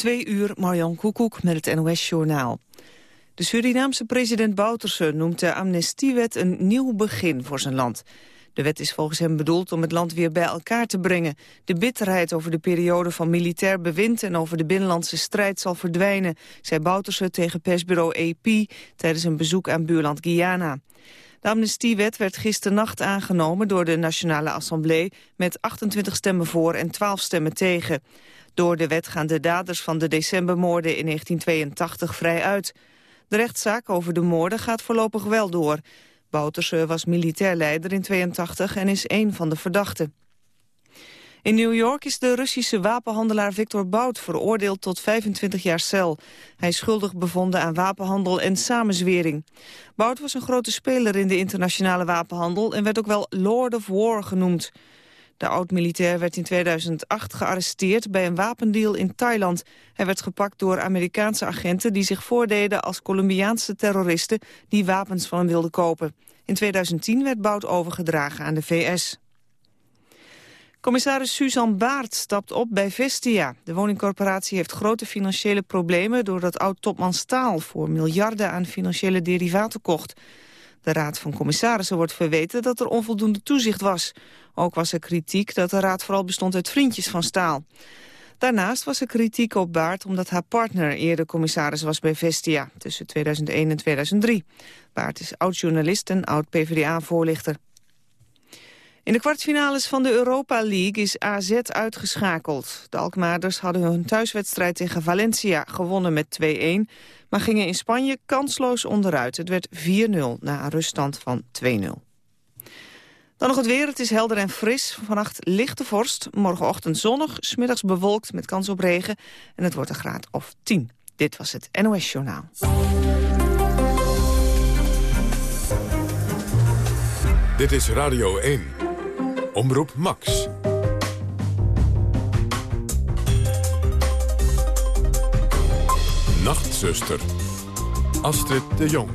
Twee uur, Marjan Koekoek met het NOS-journaal. De Surinaamse president Bouterse noemt de amnestiewet een nieuw begin voor zijn land. De wet is volgens hem bedoeld om het land weer bij elkaar te brengen. De bitterheid over de periode van militair bewind en over de binnenlandse strijd zal verdwijnen, zei Bouterse tegen persbureau AP tijdens een bezoek aan buurland Guyana. De amnestiewet werd gisternacht aangenomen door de Nationale Assemblée met 28 stemmen voor en 12 stemmen tegen. Door de wet gaan de daders van de decembermoorden in 1982 vrij uit. De rechtszaak over de moorden gaat voorlopig wel door. Bouterse was militair leider in 82 en is één van de verdachten. In New York is de Russische wapenhandelaar Victor Bout veroordeeld tot 25 jaar cel. Hij is schuldig bevonden aan wapenhandel en samenzwering. Bout was een grote speler in de internationale wapenhandel en werd ook wel Lord of War genoemd. De oud-militair werd in 2008 gearresteerd bij een wapendeal in Thailand. Hij werd gepakt door Amerikaanse agenten die zich voordeden als Colombiaanse terroristen die wapens van hem wilden kopen. In 2010 werd Bout overgedragen aan de VS. Commissaris Suzanne Baart stapt op bij Vestia. De woningcorporatie heeft grote financiële problemen... doordat oud-topman Staal voor miljarden aan financiële derivaten kocht. De Raad van Commissarissen wordt verweten dat er onvoldoende toezicht was. Ook was er kritiek dat de Raad vooral bestond uit vriendjes van Staal. Daarnaast was er kritiek op Baart omdat haar partner eerder commissaris was bij Vestia tussen 2001 en 2003. Baart is oud-journalist en oud-PVDA-voorlichter. In de kwartfinales van de Europa League is AZ uitgeschakeld. De Alkmaarders hadden hun thuiswedstrijd tegen Valencia gewonnen met 2-1... maar gingen in Spanje kansloos onderuit. Het werd 4-0 na een ruststand van 2-0. Dan nog het weer. Het is helder en fris. Vannacht lichte vorst. Morgenochtend zonnig. Smiddags bewolkt met kans op regen. En het wordt een graad of 10. Dit was het NOS Journaal. Dit is Radio 1. Omroep Max. Nachtzuster. Astrid de Jong.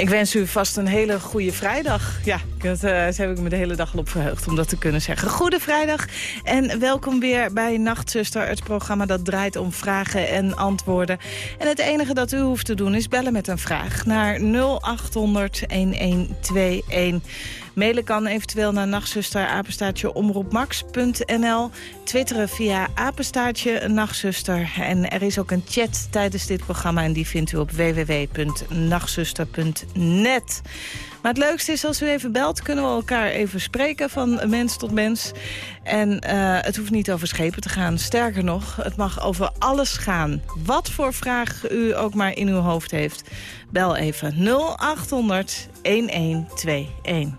Ik wens u vast een hele goede vrijdag. Ja, dat, daar heb ik me de hele dag al op verheugd om dat te kunnen zeggen. Goede vrijdag en welkom weer bij Nachtzuster. Het programma dat draait om vragen en antwoorden. En het enige dat u hoeft te doen is bellen met een vraag naar 0800 1121. Mailen kan eventueel naar nachtzuster apenstaartje omroepmax.nl. Twitteren via apenstaartje nachtzuster. En er is ook een chat tijdens dit programma en die vindt u op www.nachtzuster.net. Maar het leukste is als u even belt, kunnen we elkaar even spreken van mens tot mens. En uh, het hoeft niet over schepen te gaan. Sterker nog, het mag over alles gaan. Wat voor vraag u ook maar in uw hoofd heeft. Bel even 0800 1121.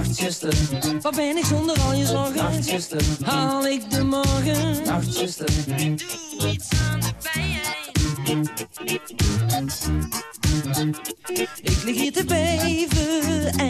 Nachtzuster, wat ben ik zonder al je zorgen? Nachtzuster, haal ik de morgen? Nachtzuster, doe iets aan de pijn. Ik lig hier te beven en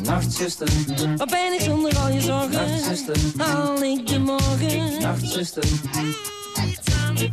Nachtzuster, wat ben ik zonder al je zorgen? Nachtzuster, haal ik de morgen? Nachtzuster, iets aan de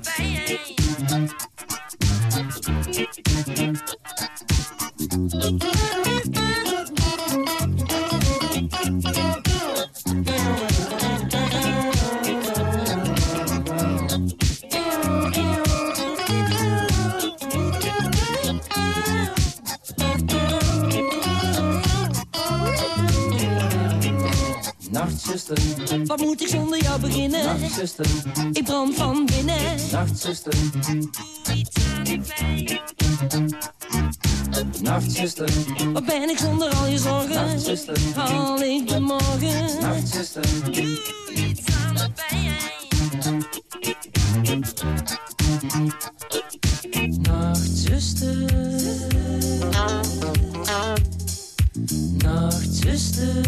Nachtzuster, wat moet ik zonder jou beginnen? Nachtzuster, ik brand van binnen. Nachtzuster, doe iets aan de pijn. Wat ben ik zonder al je zorgen? Nachtzuster, haal ik de morgen? Nachtzuster, doe iets aan de pijn. Nachtzuster, nachtzuster,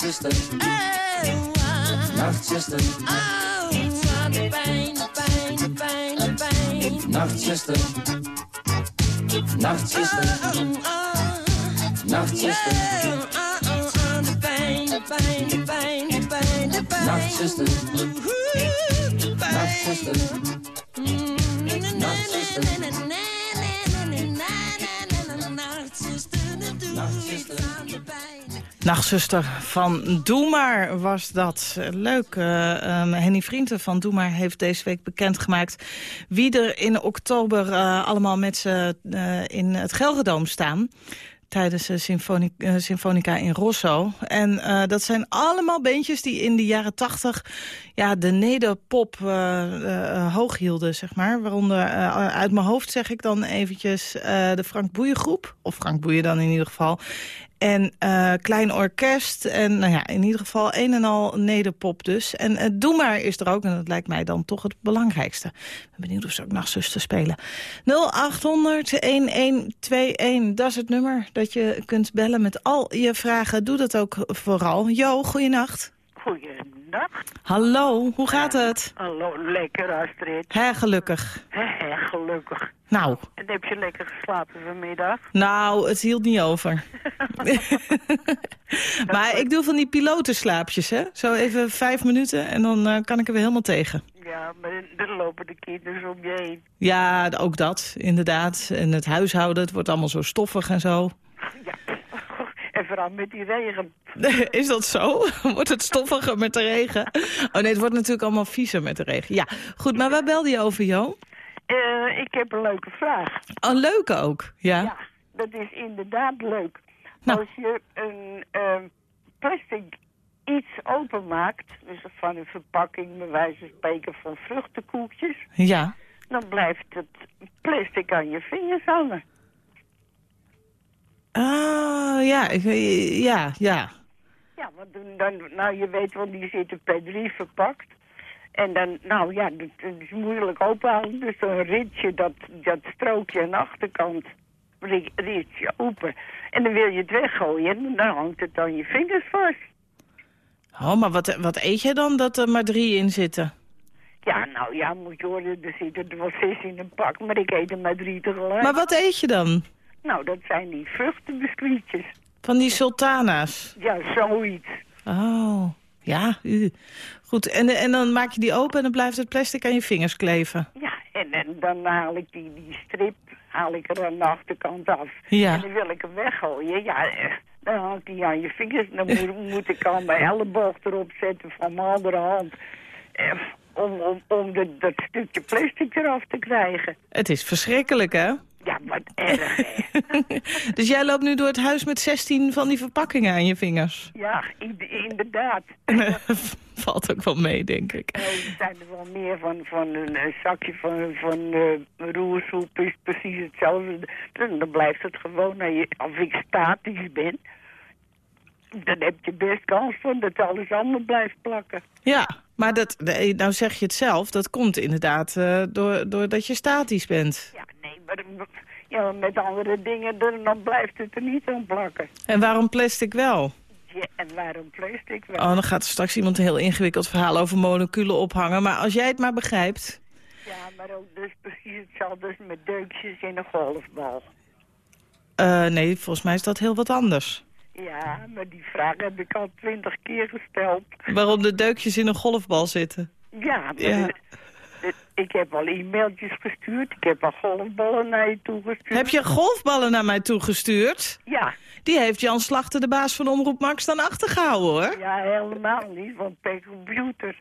Nachtzuster, oh, Nachtzuster, oh, de pijn, de pijn, de pijn, de pijn. Nachtzuster, Nachtzuster, oh, oh, Nachtzuster, oh, oh, aan de pijn, de pijn, de pijn, de pijn, de pijn. Nachtzuster, Nachtzuster, Nachtzuster, Nachtzuster van Doe Maar was dat. Leuk. ehm, Henny Vrienden van Doe Maar heeft deze week bekendgemaakt... wie er in oktober eh, allemaal met ze eh, in het Gelredome staan tijdens de Symfoni Symfonica in Rosso. En dat zijn allemaal beentjes die in de jaren tachtig... ja, de nederpop hoog hielden, zeg maar. Waaronder, uit mijn hoofd zeg ik dan eventjes... de Frank Boeien groep, of Frank Boeien dan in ieder geval... En eh, klein orkest. En nou ja, in ieder geval een en al nederpop dus. En uh, Doe Maar is er ook. En dat lijkt mij dan toch het belangrijkste. Ik ben benieuwd of ze ook nachtzuster spelen. 0800-1121, dat is het nummer dat je kunt bellen met al je vragen. Doe dat ook vooral. Jo, goeienacht. Goeienacht. Hallo, hoe gaat het? Hallo, lekker Astrid. Hè, gelukkig. He, gelukkig. Nou, En heb je lekker geslapen vanmiddag? nou, het hield niet over. maar ik doe van die pilotenslaapjes, hè? Zo even vijf minuten en dan eh, kan ik er weer helemaal tegen. Ja, maar dan lopen de kinderen om je heen. Ja, ook dat, inderdaad. En het huishouden, het wordt allemaal zo stoffig en zo. Ja. En vooral met die regen. Is dat zo? Wordt het stoffiger met de regen? Oh nee, het wordt natuurlijk allemaal viezer met de regen. Ja, goed, maar waar belde je over, Jo? Eh, ik heb een leuke vraag. Oh, leuke ook, ja. Ja, dat is inderdaad leuk. Nou. Als je een ehm, plastic iets openmaakt, dus van een verpakking, bij wijze van spreken van vruchtenkoekjes, Ja. dan blijft het plastic aan je vingers hangen. Ah, ja, ik, ja, ja. Ja, want dan, dan, nou je weet wel, die zitten per drie verpakt. En dan, nou ja, dat, dat is moeilijk openhouden. Dus een ritje, dat, dat strookje aan de achterkant, ri- ritje open. En dan wil je het weggooien en dan hangt het aan je vingers vast. Oh, maar wat, wat eet je dan dat er maar drie in zitten? Ja, nou ja, moet je horen, er zitten er wel zes in een pak, maar ik eet er maar drie tegelijk. Maar wat eet je dan? Nou, dat zijn die vruchtenbiscuitjes. Van die sultana's? Ja, zoiets. Oh, ja. u. Goed, en, en dan maak je die open en dan blijft het plastic aan je vingers kleven. Ja, en, en dan haal ik die, die strip haal ik er aan de achterkant af. Ja. En dan wil ik hem weggooien. Ja, eh, dan hangt hij aan je vingers. Dan moet, moet ik al mijn elleboog erop zetten van mijn andere hand. Eh, om om, om de, dat stukje plastic eraf te krijgen. Het is verschrikkelijk, hè? Erg, dus jij loopt nu door het huis met 16 van die verpakkingen aan je vingers. Ja, in- inderdaad. Valt ook wel mee, denk ik. Er zijn er wel meer van, van een, zakje van, van eh, roersoep is precies hetzelfde. Dan, blijft het gewoon, je, als ik statisch ben, dan heb je best kans van dat alles allemaal blijft plakken. Ja, maar dat, nou zeg je het zelf, dat komt inderdaad eh, door, doordat je statisch bent. Ja, nee, maar ja, met andere dingen, dan, blijft het er niet aan plakken. En waarom plastic wel? Ja, en waarom plastic wel? Oh, dan gaat er straks iemand een heel ingewikkeld verhaal over moleculen ophangen. Maar als jij het maar begrijpt... Ja, maar ook dus precies hetzelfde met deukjes in een golfbal. Eh, nee, volgens mij is dat heel wat anders. Ja, maar die vraag heb ik al twintig keer gesteld. Waarom de deukjes in een golfbal zitten. Ja, maar Ja. Ik heb al e-mailtjes gestuurd. Ik heb al golfballen naar je toegestuurd. Heb je golfballen naar mij toegestuurd? Ja, Die heeft Jan Slachter, de baas van Omroep Max, dan achtergehouden, hoor. ja, helemaal niet, want per computer.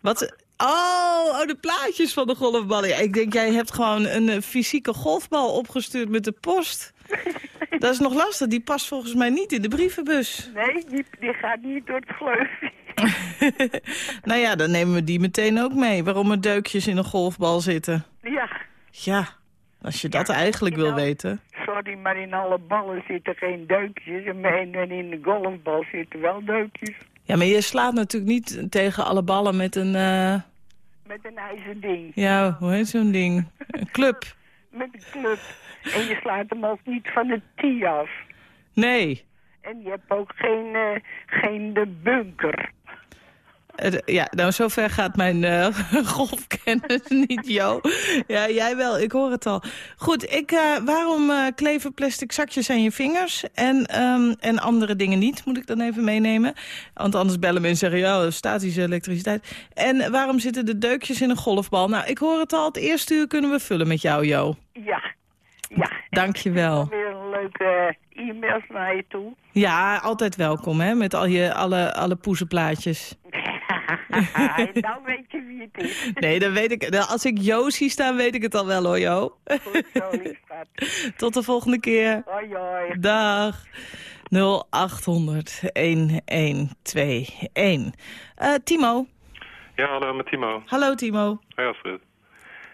Wat? Oh, oh, de plaatjes van de golfballen. Ja, ik denk, jij hebt gewoon een eh, fysieke golfbal opgestuurd met de post. Dat is nog lastig. Die past volgens mij niet in de brievenbus. Nee, die, die gaat niet door het gleufje. Nou ja, dan nemen we die meteen ook mee. Waarom er deukjes in een golfbal zitten. Ja, Ja, als je dat eigenlijk wil nou. weten. sorry, maar in alle ballen zitten geen deukjes. En in de golfbal zitten wel deukjes. Ja, maar je slaat natuurlijk niet tegen alle ballen met een... eh, Met een ijzer ding. ja, hoe heet zo'n ding? Een club. Met een club. En je slaat hem ook niet van de tee af. Nee. En je hebt ook geen, eh, geen de bunker. Het- Ja, nou, zover gaat mijn eh, golfkennis niet, Jo. Ja, jij wel, ik hoor het al. Goed, ik, eh, waarom eh, kleven plastic zakjes aan je vingers en, ehm, en andere dingen niet, moet ik dan even meenemen. Want anders bellen mensen en zeggen, ja, statische elektriciteit. En waarom zitten de deukjes in een golfbal? Nou, ik hoor het al, het eerste uur kunnen we vullen met jou, Jo. Ja, ja. Dank je wel. Weer een leuke eh, e-mails naar je toe. Ja, altijd welkom, hè, met al je, alle, alle poezenplaatjes. nou weet je wie het is. Nee, dan weet ik. nou, Als ik Jo zie staan, weet ik het al wel hoor, Jo. Goed zo, liefschat. Tot de volgende keer. Hoi, hoi. Dag. 0800 1121. Eh, Timo. Ja, hallo met Timo. Hallo Timo. Hoi Astrid.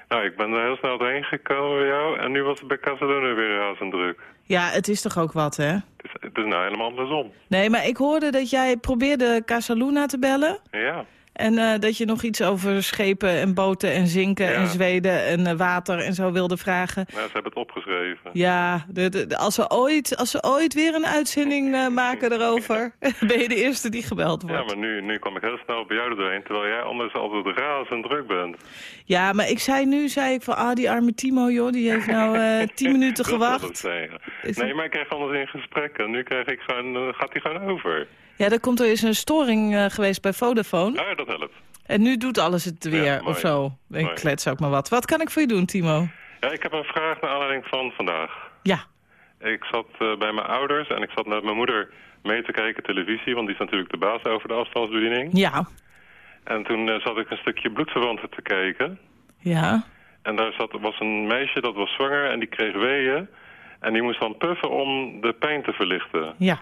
Nou, ik ben er heel snel doorheen gekomen bij jou en nu was het bij Casaluna weer razend druk. Ja, het is toch ook wat, hè? Het is, het is nou helemaal andersom. Nee, maar ik hoorde dat jij probeerde Casaluna te bellen. Ja, En eh, dat je nog iets over schepen en boten en zinken Ja. en Zweden en eh, water en zo wilde vragen. nou, ze hebben het opgeschreven. Ja, de, als, ze ooit, als ze ooit weer een uitzending eh, maken erover, ben je de eerste die gebeld wordt. Ja, maar nu, nu kwam ik heel snel bij jou doorheen, terwijl jij anders altijd razend druk bent. Ja, maar ik zei nu, zei ik van, ah, die arme Timo, joh, die heeft nou tien minuten gewacht. Nee, maar ik krijg anders in gesprek en nu krijg ik gewoon, gaat hij gewoon over. Ja, er komt er eens een storing eh, geweest bij Vodafone. Nou, dat helpt. En nu doet alles het weer, Ja, of zo. Ik Mooi. klets ook maar wat. Wat kan ik voor je doen, Timo? Ja, ik heb een vraag naar aanleiding van vandaag. Ja. Ik zat eh, bij mijn ouders en ik zat met mijn moeder mee te kijken televisie, want die is natuurlijk de baas over de afstandsbediening. Ja. En toen eh, zat ik een stukje bloedverwanten te kijken. Ja. En daar zat, was een meisje dat was zwanger en die kreeg weeën. En die moest dan puffen om de pijn te verlichten. Ja.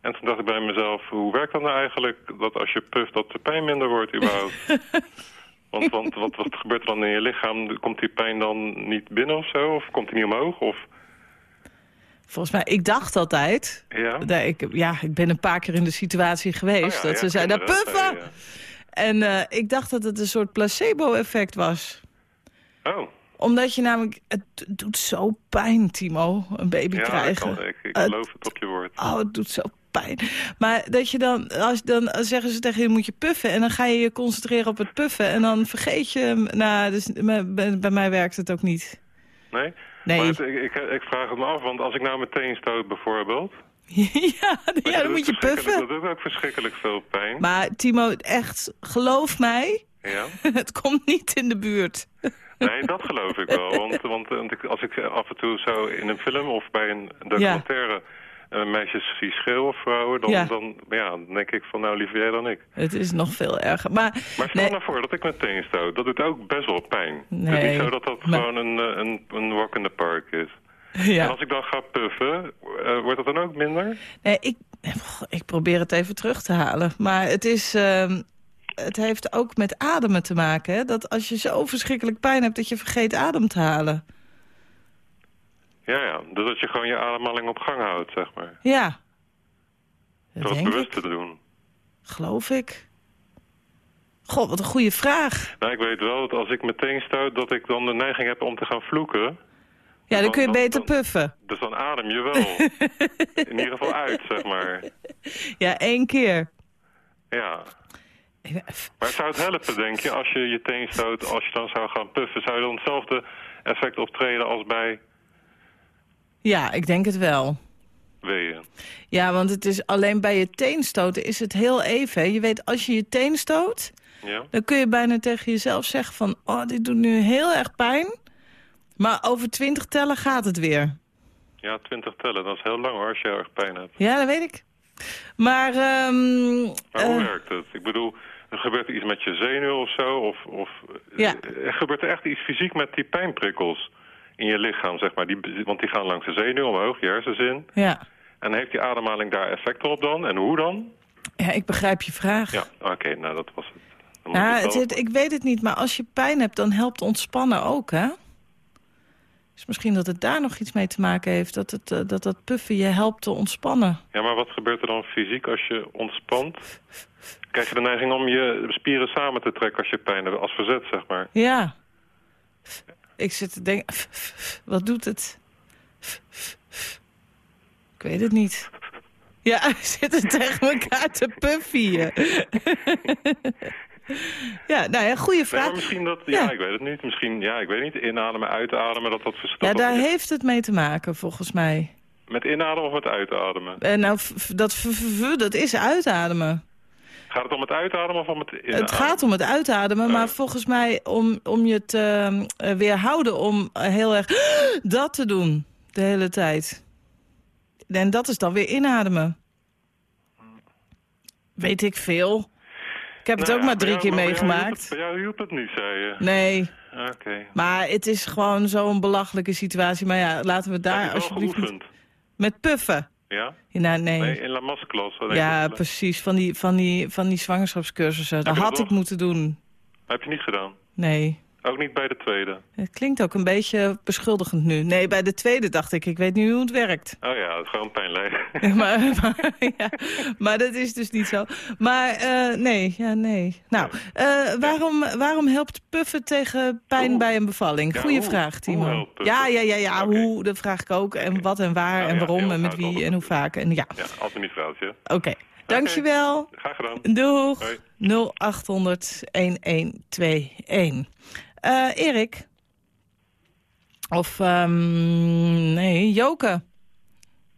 En toen dacht ik bij mezelf, hoe werkt dat nou eigenlijk dat als je puft dat de pijn minder wordt überhaupt? want want wat, wat gebeurt er dan in je lichaam? Komt die pijn dan niet binnen of zo? Of komt die niet omhoog? Of, Volgens mij, ik dacht altijd... ja? dat ik, ja, ik ben een paar keer in de situatie geweest Oh ja, dat ja, ze zeiden, puffen! En eh, ik dacht dat het een soort placebo-effect was. Oh, Omdat je namelijk... Het doet zo pijn, Timo, een baby ja, krijgen. kan, ik, geloof het op je woord. Oh, het doet zo pijn. Maar dat je dan, als, dan zeggen ze tegen je, moet je puffen. En dan ga je je concentreren op het puffen. En dan vergeet je. Nou, dus, bij, bij mij werkt het ook niet. Nee? Nee. Maar het- ik, ik, vraag het me af, want als ik nou meteen stoot bijvoorbeeld... ja, ja, dan moet je puffen. Dat doet ook verschrikkelijk veel pijn. Maar Timo, echt, geloof mij, Ja? het komt niet in de buurt. Nee, dat geloof ik wel. Want, want, want ik, als ik af en toe zo in een film of bij een documentaire meisjes zie schreeuwen of vrouwen, dan, Ja. dan, ja, denk ik van nou liever jij dan ik. Het is nog veel erger. Maar, Maar stel nee, nou voor dat ik meteen stoot. Dat doet ook best wel pijn. Het is Nee, niet zo dat dat maar- gewoon een, eh, een, een walk in the park is. En ja. als ik dan ga puffen, eh, wordt dat dan ook minder? nee ik, ik probeer het even terug te halen. Maar het is... ehm, het heeft ook met ademen te maken. Hè? Dat als je zo verschrikkelijk pijn hebt, dat je vergeet adem te halen. Ja, ja. Dus dat je gewoon je ademhaling op gang houdt, zeg maar. Ja. Dat Door het bewust ik. te doen. Geloof ik. God, wat een goede vraag. Nou, ik weet wel dat als ik meteen stoot, dat ik dan de neiging heb om te gaan vloeken. Ja, dan kun je beter dan- puffen. Dus dan adem je wel. In ieder geval uit, zeg maar. Ja, één keer. Ja. Maar zou het helpen, denk je, als je je teen stoot, als je dan zou gaan puffen, zou je dan hetzelfde effect optreden als bij... Ja, ik denk het wel. Weeën. Ja, want het is alleen bij je teen stoten is het heel even. hè. Je weet, als je je teen stoot, Ja? dan kun je bijna tegen jezelf zeggen van... oh, dit doet nu heel erg pijn. Maar over twintig tellen gaat het weer. Ja, 20 tellen. Dat is heel lang hoor, als je heel erg pijn hebt. Ja, dat weet ik. Maar, ehm, Maar hoe eh, werkt het? Ik bedoel, er gebeurt er iets met je zenuw of zo? Of, of Ja. er gebeurt er echt iets fysiek met die pijnprikkels in je lichaam, zeg maar. Die, want die gaan langs de zenuw omhoog, je hersens in. ja. En heeft die ademhaling daar effect op dan? En hoe dan? ja, ik begrijp je vraag. Ja, oké, nou dat was het. Ja, het, het- ik weet het niet, maar als je pijn hebt, dan helpt ontspannen ook, hè? Dus misschien dat het daar nog iets mee te maken heeft. Dat het, eh, dat, dat puffen je helpt te ontspannen. Ja, maar wat gebeurt er dan fysiek als je ontspant? Krijg je de neiging om je spieren samen te trekken als je pijn hebt, als verzet, zeg maar. Ja. Ik zit te denken, wat doet het? Ik weet het niet. Ja, we zitten tegen elkaar te puffen hier. ja, nou ja, goede vraag. maar misschien dat, ja, Ja. ik weet het niet. Misschien, ja, ik weet niet, inademen, uitademen, dat dat Ja, verstopt. daar heeft het mee te maken, volgens mij. Met inademen of met uitademen? Eh, nou, dat, dat is uitademen. Gaat het om het uitademen of om het inademen? Het gaat om het uitademen, maar Ja. volgens mij om, om je te eh, weerhouden om eh, heel erg dat te doen de hele tijd. En dat is dan weer inademen. Weet ik veel. Ik heb het Nou ook ja, maar drie jou- keer maar jou meegemaakt. het- Bij jou hielp het niet, zei je. Nee, Oké. maar het is gewoon zo'n belachelijke situatie. Maar ja, laten we daar alsjeblieft? Met puffen. Ja? Ja, nou, nee. Nee, in La Masklas. ja, precies. Van die, van die, van die zwangerschapscursussen. Dat had ik nog? moeten doen. Heb je niet gedaan? Nee. Ook niet bij de tweede? Het klinkt ook een beetje beschuldigend nu. Nee, bij de tweede dacht ik, ik weet nu hoe het werkt. Oh ja, het is gewoon pijn lijden. maar, maar, ja, maar dat is dus niet zo. Maar eh, nee, ja, nee. Nou, eh, waarom, waarom helpt puffen tegen pijn bij een bevalling? Ja, Goeie vraag, Timo. ja, ja, ja, ja. Hoe, dat vraag ik ook. En wat en waar Nou en waarom en met wie en hoe vaak. En ja, Ja, altijd niet vrouwtje. oké. Dankjewel. Graag gedaan. Doeg. Hoi. 0800 1121. Eh Erik? Of, ehm, nee, Joke.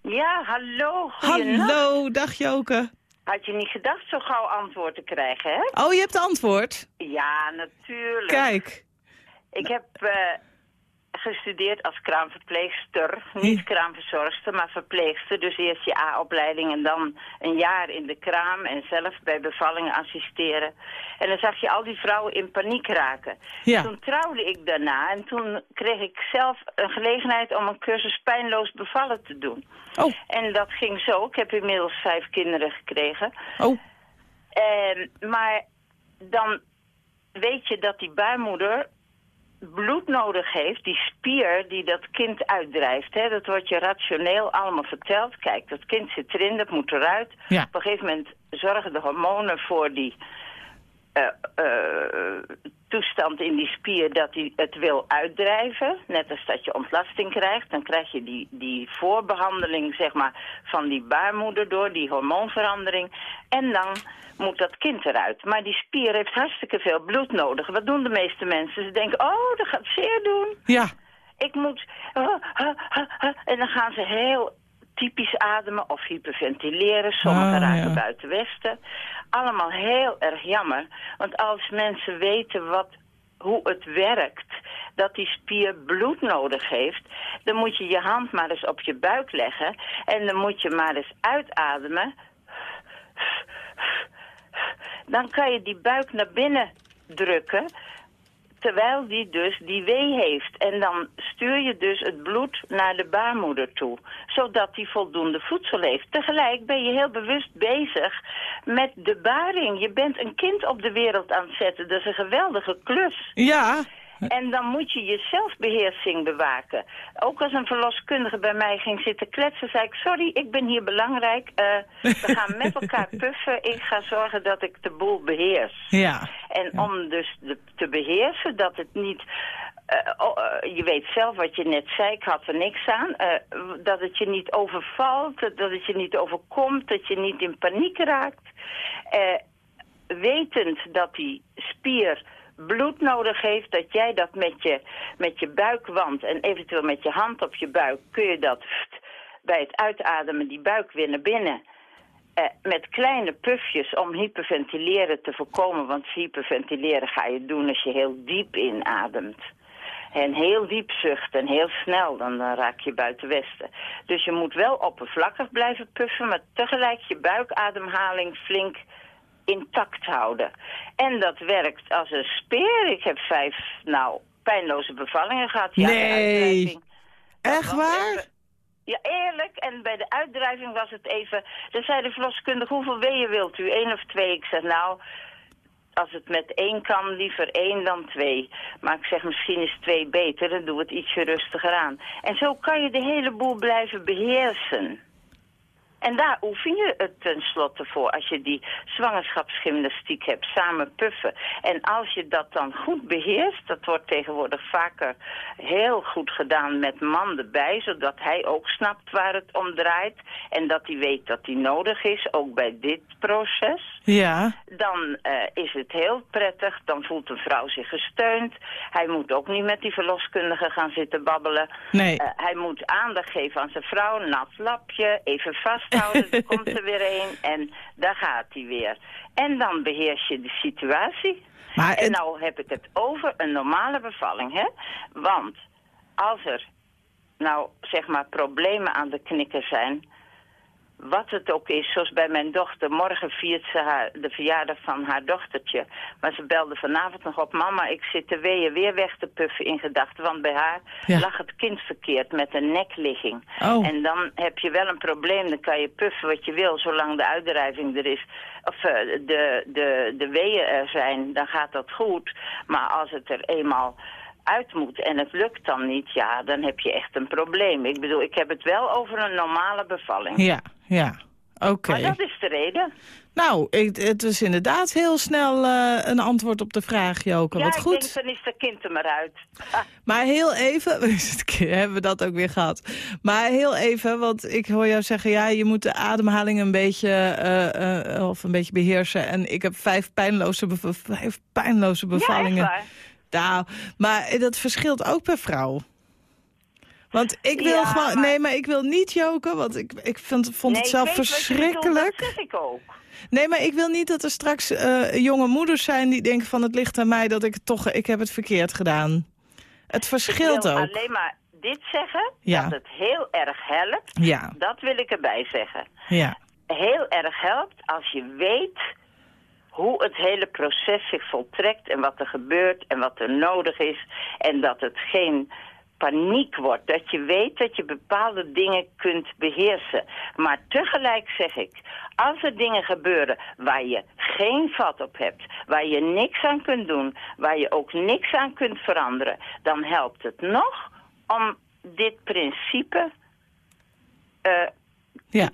Ja, hallo. Hallo, dag Joke. Had je niet gedacht zo gauw antwoord te krijgen, hè? Oh, je hebt antwoord. Ja, natuurlijk. Kijk. Ik heb eh, gestudeerd als kraamverpleegster. Niet kraamverzorgster, maar verpleegster. Dus eerst je A-opleiding en dan een jaar in de kraam en zelf bij bevallingen assisteren. En dan zag je al die vrouwen in paniek raken. Ja. Toen trouwde ik daarna en toen kreeg ik zelf een gelegenheid om een cursus pijnloos bevallen te doen. Oh, En dat ging zo. Ik heb inmiddels vijf kinderen gekregen. oh. En, maar dan weet je dat die baarmoeder bloed nodig heeft, die spier die dat kind uitdrijft. Hè? Dat wordt je rationeel allemaal verteld. Kijk, dat kind zit erin, dat moet eruit. Ja. Op een gegeven moment zorgen de hormonen voor die eh, eh, toestand in die spier dat hij het wil uitdrijven. Net als dat je ontlasting krijgt. Dan krijg je die, die voorbehandeling zeg maar, van die baarmoeder door, die hormoonverandering. En dan moet dat kind eruit. Maar die spier heeft hartstikke veel bloed nodig. Wat doen de meeste mensen? Ze denken, oh, dat gaat zeer doen. Ja. Ik moet... ah, ah, ah. En dan gaan ze heel typisch ademen of hyperventileren. Sommigen Ah, raken ja. buiten westen. Allemaal heel erg jammer. Want als mensen weten wat, hoe het werkt, dat die spier bloed nodig heeft... dan moet je je hand maar eens op je buik leggen... en dan moet je maar eens uitademen... Dan kan je die buik naar binnen drukken terwijl die dus die wee heeft. En dan stuur je dus het bloed naar de baarmoeder toe, zodat die voldoende voedsel heeft. Tegelijk ben je heel bewust bezig met de baring. Je bent een kind op de wereld aan het zetten. Dat is een geweldige klus. Ja. En dan moet je je zelfbeheersing bewaken. Ook als een verloskundige bij mij ging zitten kletsen, zei ik... sorry, ik ben hier belangrijk. Eh, we gaan met elkaar puffen. Ik ga zorgen dat ik de boel beheers. Ja. En om dus de, te beheersen dat het niet... eh, oh, eh, je weet zelf wat je net zei, ik had er niks aan. dat het je niet overvalt, dat het je niet overkomt, dat je niet in paniek raakt. Wetend dat die spier bloed nodig heeft, dat jij dat met je, met je buikwand en eventueel met je hand op je buik, kun je dat bij het uitademen die buik weer naar binnen. Eh, met kleine pufjes om hyperventileren te voorkomen. Want hyperventileren ga je doen als je heel diep inademt. En heel diep zucht en heel snel, dan, dan raak je buiten westen. Dus je moet wel oppervlakkig blijven puffen, maar tegelijk je buikademhaling flink intact houden. En dat werkt als een speer. Ik heb vijf, nou, pijnloze bevallingen gehad. Ja, de Nee. Echt waar? even- Ja, eerlijk. En bij de uitdrijving was het even... Dan zei de verloskundige, hoeveel weeën wilt u? Eén of twee? Ik zeg, nou, als het met één kan, liever één dan twee. Maar ik zeg, misschien is twee beter, dan doe het ietsje rustiger aan. En zo kan je de hele boel blijven beheersen. En daar oefen je het tenslotte voor als je die zwangerschapsgymnastiek hebt, samen puffen. En als je dat dan goed beheerst, dat wordt tegenwoordig vaker heel goed gedaan met man erbij, zodat hij ook snapt waar het om draait. En dat hij weet dat hij nodig is, ook bij dit proces Ja. dan eh, is het heel prettig. Dan voelt een vrouw zich gesteund. Hij moet ook niet met die verloskundige gaan zitten babbelen. Nee. Eh, hij moet aandacht geven aan zijn vrouw. Nat lapje, even vasthouden. komt er weer een en daar gaat hij weer. En dan beheers je de situatie. Maar En het- nou heb ik het over een normale bevalling, hè? Want als er, nou zeg maar, problemen aan de knikker zijn... wat het ook is, zoals bij mijn dochter... morgen viert ze haar, de verjaardag van haar dochtertje. Maar ze belde vanavond nog op... mama, ik zit de weeën weer weg te puffen in gedachten... want bij haar Ja. lag het kind verkeerd met een nekligging. Oh. En dan heb je wel een probleem. Dan kan je puffen wat je wil, zolang de uitdrijving er is. Of eh, de, de, de weeën er zijn, dan gaat dat goed. Maar als het er eenmaal uit moet en het lukt dan niet, ja, dan heb je echt een probleem. Ik bedoel, ik heb het wel over een normale bevalling. Ja, ja. Oké. Maar dat is de reden. Nou, ik, het is inderdaad heel snel eh, een antwoord op de vraag, Joke. ja, Wat ik goed. denk, dan is de kind er maar uit. Maar heel even, hebben we dat ook weer gehad. Maar heel even, want ik hoor jou zeggen... ja, je moet de ademhaling een beetje, eh, eh, of een beetje beheersen. En ik heb vijf pijnloze, vijf pijnloze ja, bevallingen. waar. Nou, maar dat verschilt ook per vrouw. Want ik wil Ja, gewoon... maar- Nee, maar ik wil niet joken, want ik, ik vind, vond Nee, het zelf verschrikkelijk. dat zeg ik ook. Nee, maar ik wil niet dat er straks eh, jonge moeders zijn die denken van het ligt aan mij dat ik het toch, ik heb het verkeerd gedaan. Het verschilt ik wil ook. alleen maar dit zeggen, Ja. dat het heel erg helpt. Ja, Dat wil ik erbij zeggen. ja, Heel erg helpt als je weet hoe het hele proces zich voltrekt en wat er gebeurt en wat er nodig is. En dat het geen paniek wordt. Dat je weet dat je bepaalde dingen kunt beheersen. Maar tegelijk zeg ik, als er dingen gebeuren waar je geen vat op hebt, waar je niks aan kunt doen, waar je ook niks aan kunt veranderen, dan helpt het nog om dit principe eh, ja.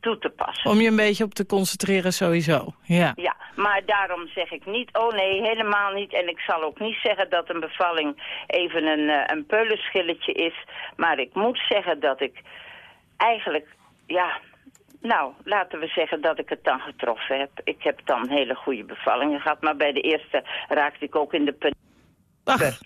toe te passen. Om je een beetje op te concentreren sowieso. Ja, Ja, maar daarom zeg ik niet, oh nee, helemaal niet. En ik zal ook niet zeggen dat een bevalling even een, eh, een peulenschilletje is. Maar ik moet zeggen dat ik eigenlijk, ja, nou, laten we zeggen dat ik het dan getroffen heb. Ik heb dan hele goede bevallingen gehad. Maar bij de eerste raakte ik ook in de. Ach,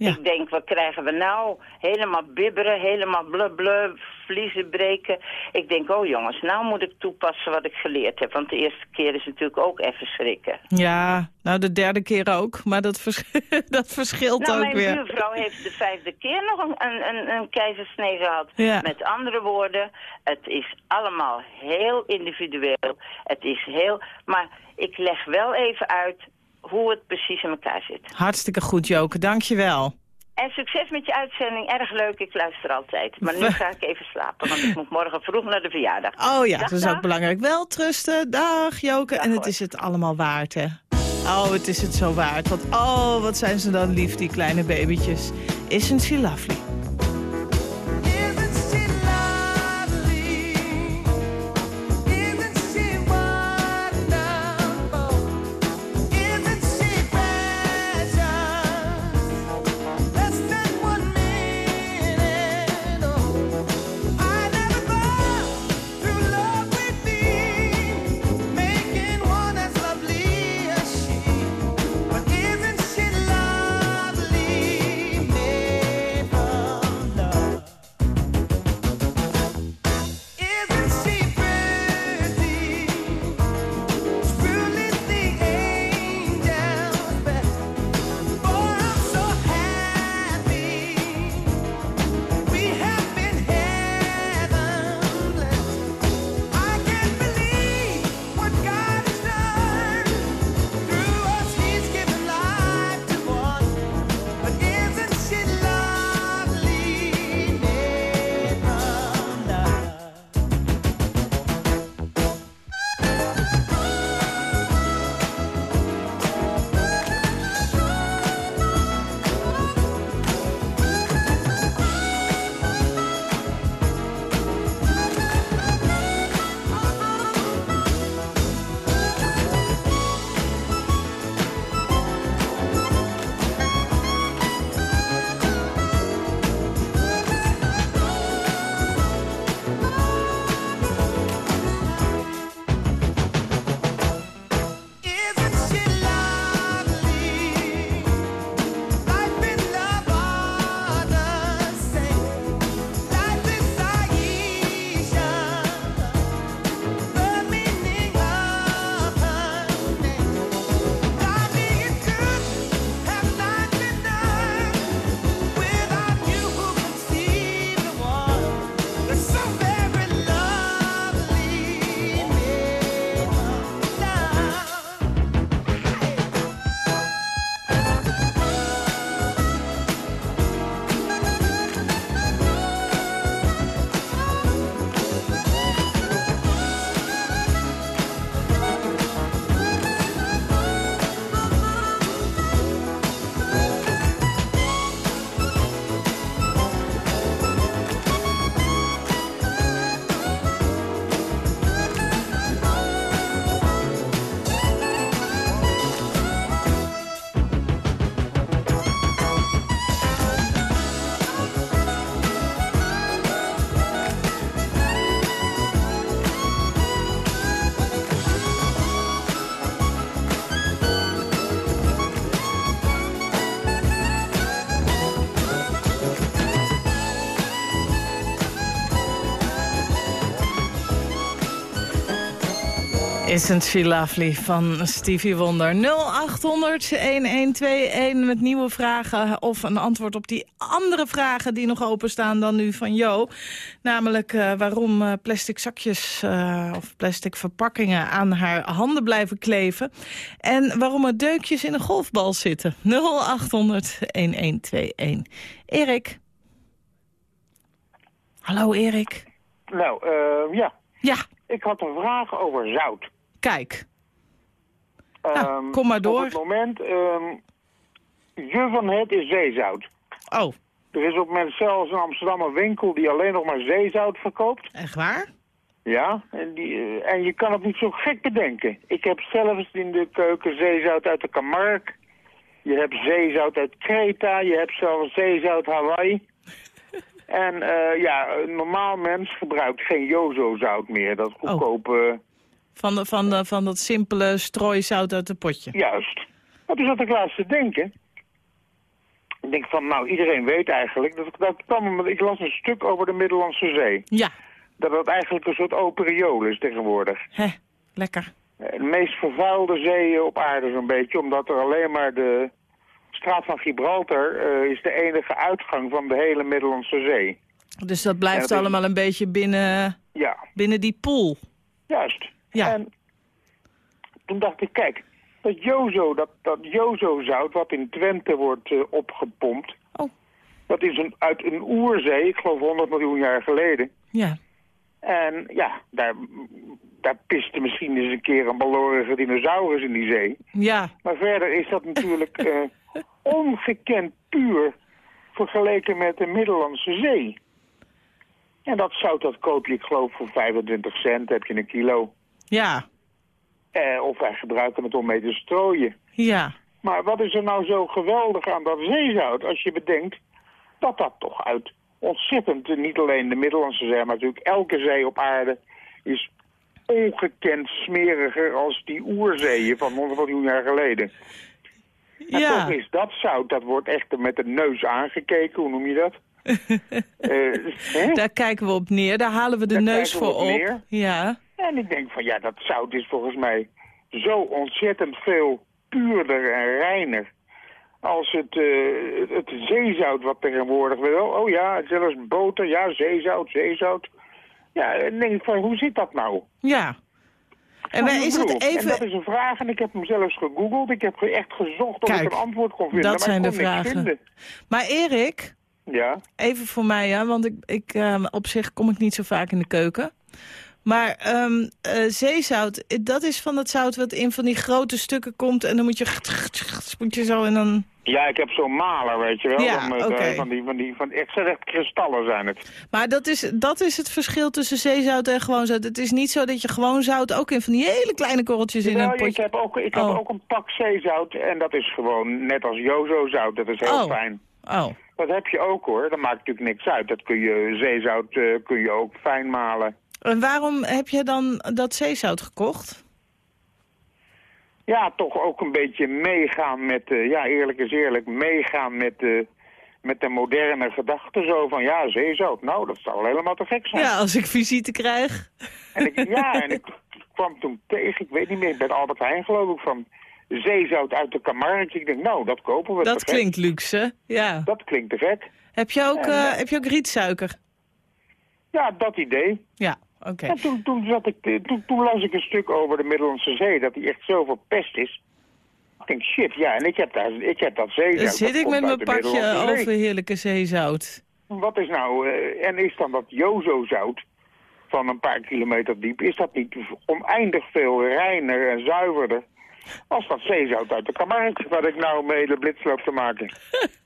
ja. Ik denk, wat krijgen we nou? Helemaal bibberen, helemaal blub vliezen breken. Ik denk, oh jongens, nou moet ik toepassen wat ik geleerd heb. Want de eerste keer is natuurlijk ook even schrikken. ja, nou de derde keer ook, maar dat, vers dat verschilt Nou, ook mijn weer. buurvrouw heeft de vijfde keer nog een, een, een, een keizersnee gehad. Ja. Met andere woorden, het is allemaal heel individueel. Het is heel... Maar ik leg wel even uit hoe het precies in elkaar zit. Hartstikke goed, Joke, dankjewel. En succes met je uitzending. Erg leuk, ik luister altijd. Maar nu ga ik even slapen, want ik moet morgen vroeg naar de verjaardag. Oh ja, Dag, dat is dag. ook belangrijk. Wel trusten, dag Joke. Dag, en het hoor. is het allemaal waard, hè. Oh, het is het zo waard. Want oh, wat zijn ze dan lief, die kleine babytjes. Isn't she lovely? Isn't She Lovely van Stevie Wonder. 0800-1121 met nieuwe vragen of een antwoord op die andere vragen die nog openstaan dan nu van Jo. Namelijk uh, waarom uh, plastic zakjes uh, of plastic verpakkingen aan haar handen blijven kleven. En waarom er deukjes in een golfbal zitten. 0800-1121. Erik. Hallo Erik. Nou, uh, ja. Ja. Ik had een vraag over zout. Kijk. Um, nou, kom maar door. Op het moment, um, je van het is zeezout. Oh. Er is op het moment zelfs in Amsterdam een winkel die alleen nog maar zeezout verkoopt. Echt waar? Ja, en, die, uh, en je kan het niet zo gek bedenken. Ik heb zelfs in de keuken zeezout uit de Camargue. Je hebt zeezout uit Kreta, je hebt zelfs zeezout Hawaii. En uh, ja, een normaal mens gebruikt geen Jozo-zout meer. Dat goedkope... Oh. Van, de, van, de, van dat simpele strooizout uit het potje. Juist. Maar toen zat ik laatst te denken. Ik denk van, nou, iedereen weet eigenlijk... Dat, dat kwam, ik las een stuk over de Middellandse Zee. Ja. Dat dat eigenlijk een soort open riool is tegenwoordig. Hé, lekker. De meest vervuilde zeeën op aarde zo'n beetje... omdat er alleen maar de straat van Gibraltar... Uh, is de enige uitgang van de hele Middellandse Zee. Dus dat blijft dat allemaal is... een beetje binnen, ja. binnen die pool. Juist. Ja. En toen dacht ik, kijk, dat Jozo, dat, dat Jozo-zout wat in Twente wordt uh, opgepompt... Oh. dat is een, uit een oerzee, ik geloof 100 miljoen jaar geleden. Ja. En ja, daar, daar piste misschien eens een keer een balorige dinosaurus in die zee. Ja. Maar verder is dat natuurlijk uh, ongekend puur vergeleken met de Middellandse Zee. En dat zout, dat koop je, ik geloof, voor 25 cent heb je een kilo. Ja. Eh, of wij gebruiken het om mee te strooien. Ja. Maar wat is er nou zo geweldig aan dat zeezout, als je bedenkt dat dat toch uit ontzettend, niet alleen de Middellandse Zee, maar natuurlijk elke zee op aarde is ongekend smeriger als die oerzeeën van 100 miljoen jaar geleden. En Ja. toch is dat zout, dat wordt echt met de neus aangekeken, hoe noem je dat? Eh? Daar kijken we op neer, daar halen we de Daar neus we voor op op. Ja. En ik denk van ja, dat zout is volgens mij zo ontzettend veel puurder en reiner als het, eh, het zeezout wat tegenwoordig wel. Oh ja, zelfs boter, ja, zeezout, zeezout. Ja, en denk ik van hoe zit dat nou? Ja. En wij, is het En dat even... is een vraag en ik heb hem zelfs gegoogeld. Ik heb echt gezocht of Kijk, ik een antwoord kon vinden. dat maar zijn de vragen. Maar Erik, Ja, even voor mij, ja, want ik, ik, eh, op zich kom ik niet zo vaak in de keuken. Maar ehm, eh, zeezout, eh, dat is van het zout wat in van die grote stukken komt... en dan moet je, moet je zo en dan... ja ik heb zo'n maler, weet je wel. Ja, eh. Van die, van die, van, echt, zeg echt kristallen zijn het. Maar dat is, dat is het verschil tussen zeezout en gewoon zout. Het is niet zo dat je gewoon zout ook in van die hele kleine korreltjes in Jawel, een ik potje... heb, ook, ik Oh. heb ook een pak zeezout en dat is gewoon net als Jozo-zout. Dat is heel Oh. fijn. Oh, Dat heb je ook hoor, dat maakt natuurlijk niks uit. Dat kun je, zeezout kun je ook fijn malen. En waarom heb je dan dat zeezout gekocht? Ja, toch ook een beetje meegaan met, eh, ja eerlijk is eerlijk, meegaan met, de met de moderne gedachte. Zo van, ja, zeezout, nou dat zou wel helemaal te gek zijn. Ja, als ik visite krijg. En ik, ja, en ik kwam toen tegen, ik weet niet meer, bij Albert Heijn geloof ik, van zeezout uit de Camargue. Ik denk, nou, dat kopen we. Dat gek. klinkt luxe, ja. Dat klinkt te gek. Heb je ook, En, eh, eh, heb je ook rietsuiker? Ja, dat idee. Ja, oké. En toen, toen, zat ik, eh, toen, toen las ik een stuk over de Middellandse Zee, dat die echt zoveel pest is. Ik denk, shit, ja, en ik heb, daar, ik heb dat zeezout. Dat zit ik met mijn pakje overheerlijke zeezout. Wat is nou, eh, en is dan dat Jozo-zout van een paar kilometer diep, is dat niet oneindig veel reiner en zuiverder als dat zeezout uit de Camargue, wat ik nou mee de blitz loop te maken.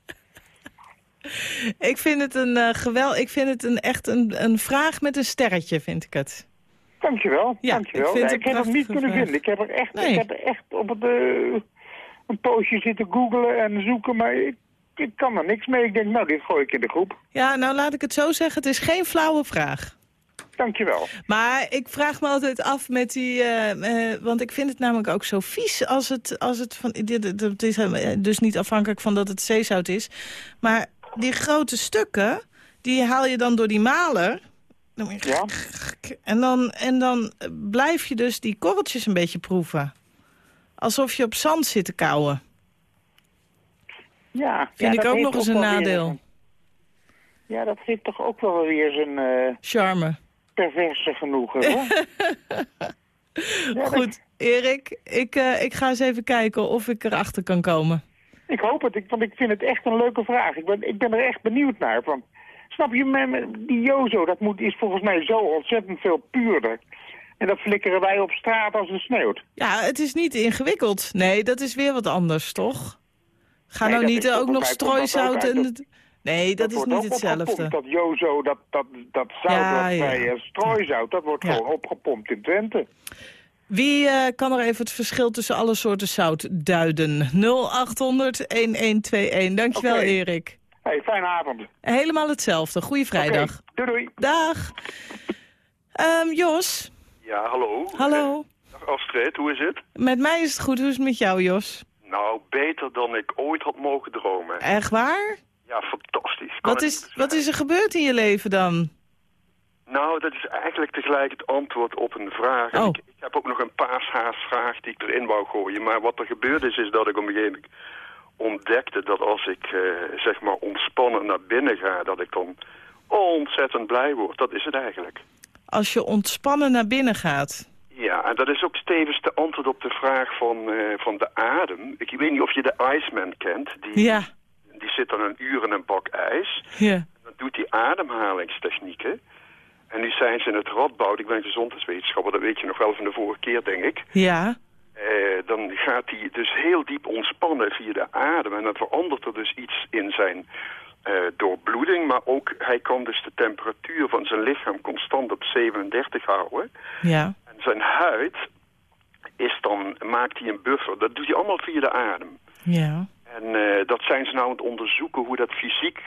Ik vind het een eh, gewel, ik vind het een, echt een, een vraag met een sterretje, vind ik het. Dankjewel, Ja, dankjewel. ik vind het ik heb hem niet kunnen vraag. vinden. Ik heb er echt, Nee. ik heb er echt op het, eh, een poosje zitten googlen en zoeken, maar ik, ik kan er niks mee. Ik denk, nou, dit gooi ik in de groep. Ja, nou laat ik het zo zeggen, het is geen flauwe vraag. Dankjewel. Maar ik vraag me altijd af met die... eh, want ik vind het namelijk ook zo vies als het, als het van... dit- dit- Het is dus niet afhankelijk van dat het zeezout is. Maar die grote stukken, die haal je dan door die maler. Ja? En dan, en dan blijf je dus die korreltjes een beetje proeven. Alsof je op zand zit te kauwen. Ja. Vind ja, ik ook nog eens een weer nadeel. Ja, dat heeft toch ook wel weer zijn eh, Charme. perverse genoegen, hoor. Ja, Goed, Erik, ik, eh, ik ga eens even kijken of ik erachter kan komen. Ik hoop het, want ik vind het echt een leuke vraag. Ik ben, ik ben er echt benieuwd naar. Van, snap je, die Jozo, dat moet, is volgens mij zo ontzettend veel puurder. En dat flikkeren wij op straat als het sneeuwt. Ja, het is niet ingewikkeld. Nee, dat is weer wat anders, toch? Ga Nee, nou dat niet ook nog dat strooisout en... het- Nee, dat, is niet hetzelfde. opgepompt. Dat Jozo, dat, dat, dat zout Ja, ja. bij strooizout, dat wordt Ja. gewoon opgepompt in Twente. Wie eh, kan er even het verschil tussen alle soorten zout duiden? 0800-1121. Dankjewel. Erik. Hey, fijne avond. Helemaal hetzelfde. Goeie vrijdag. Doei doei. Dag. Ehm, Jos, Ja, hallo. hallo. Dag Astrid, hoe is het? Met mij is het goed. Hoe is het met jou, Jos? Nou, beter dan ik ooit had mogen dromen. Echt waar? Ja, fantastisch. Kan Wat is, wat is er gebeurd in je leven dan? Nou, dat is eigenlijk tegelijk het antwoord op een vraag. En Oh. Ik, ik heb ook nog een paashaasvraag die ik erin wou gooien. Maar wat er gebeurd is, is dat ik op een gegeven moment ontdekte dat als ik eh, zeg maar ontspannen naar binnen ga, dat ik dan ontzettend blij word. Dat is het eigenlijk. Als je ontspannen naar binnen gaat. Ja, en dat is ook stevens de antwoord op de vraag van, eh, van de adem. Ik weet niet of je de Iceman kent. Die, Ja, die zit dan een uur in een bak ijs. ja. Dan doet hij ademhalingstechnieken. En nu zijn ze in het Radboud, ik ben gezondheidswetenschapper, dat weet je nog wel van de vorige keer, denk ik. Ja, Eh, dan gaat hij dus heel diep ontspannen via de adem. En dan verandert er dus iets in zijn eh, doorbloeding. Maar ook, hij kan dus de temperatuur van zijn lichaam constant op 37 houden. ja. En zijn huid is dan, maakt hij een buffer. Dat doet hij allemaal via de adem. Ja. En eh, dat zijn ze nou aan het onderzoeken hoe dat fysiek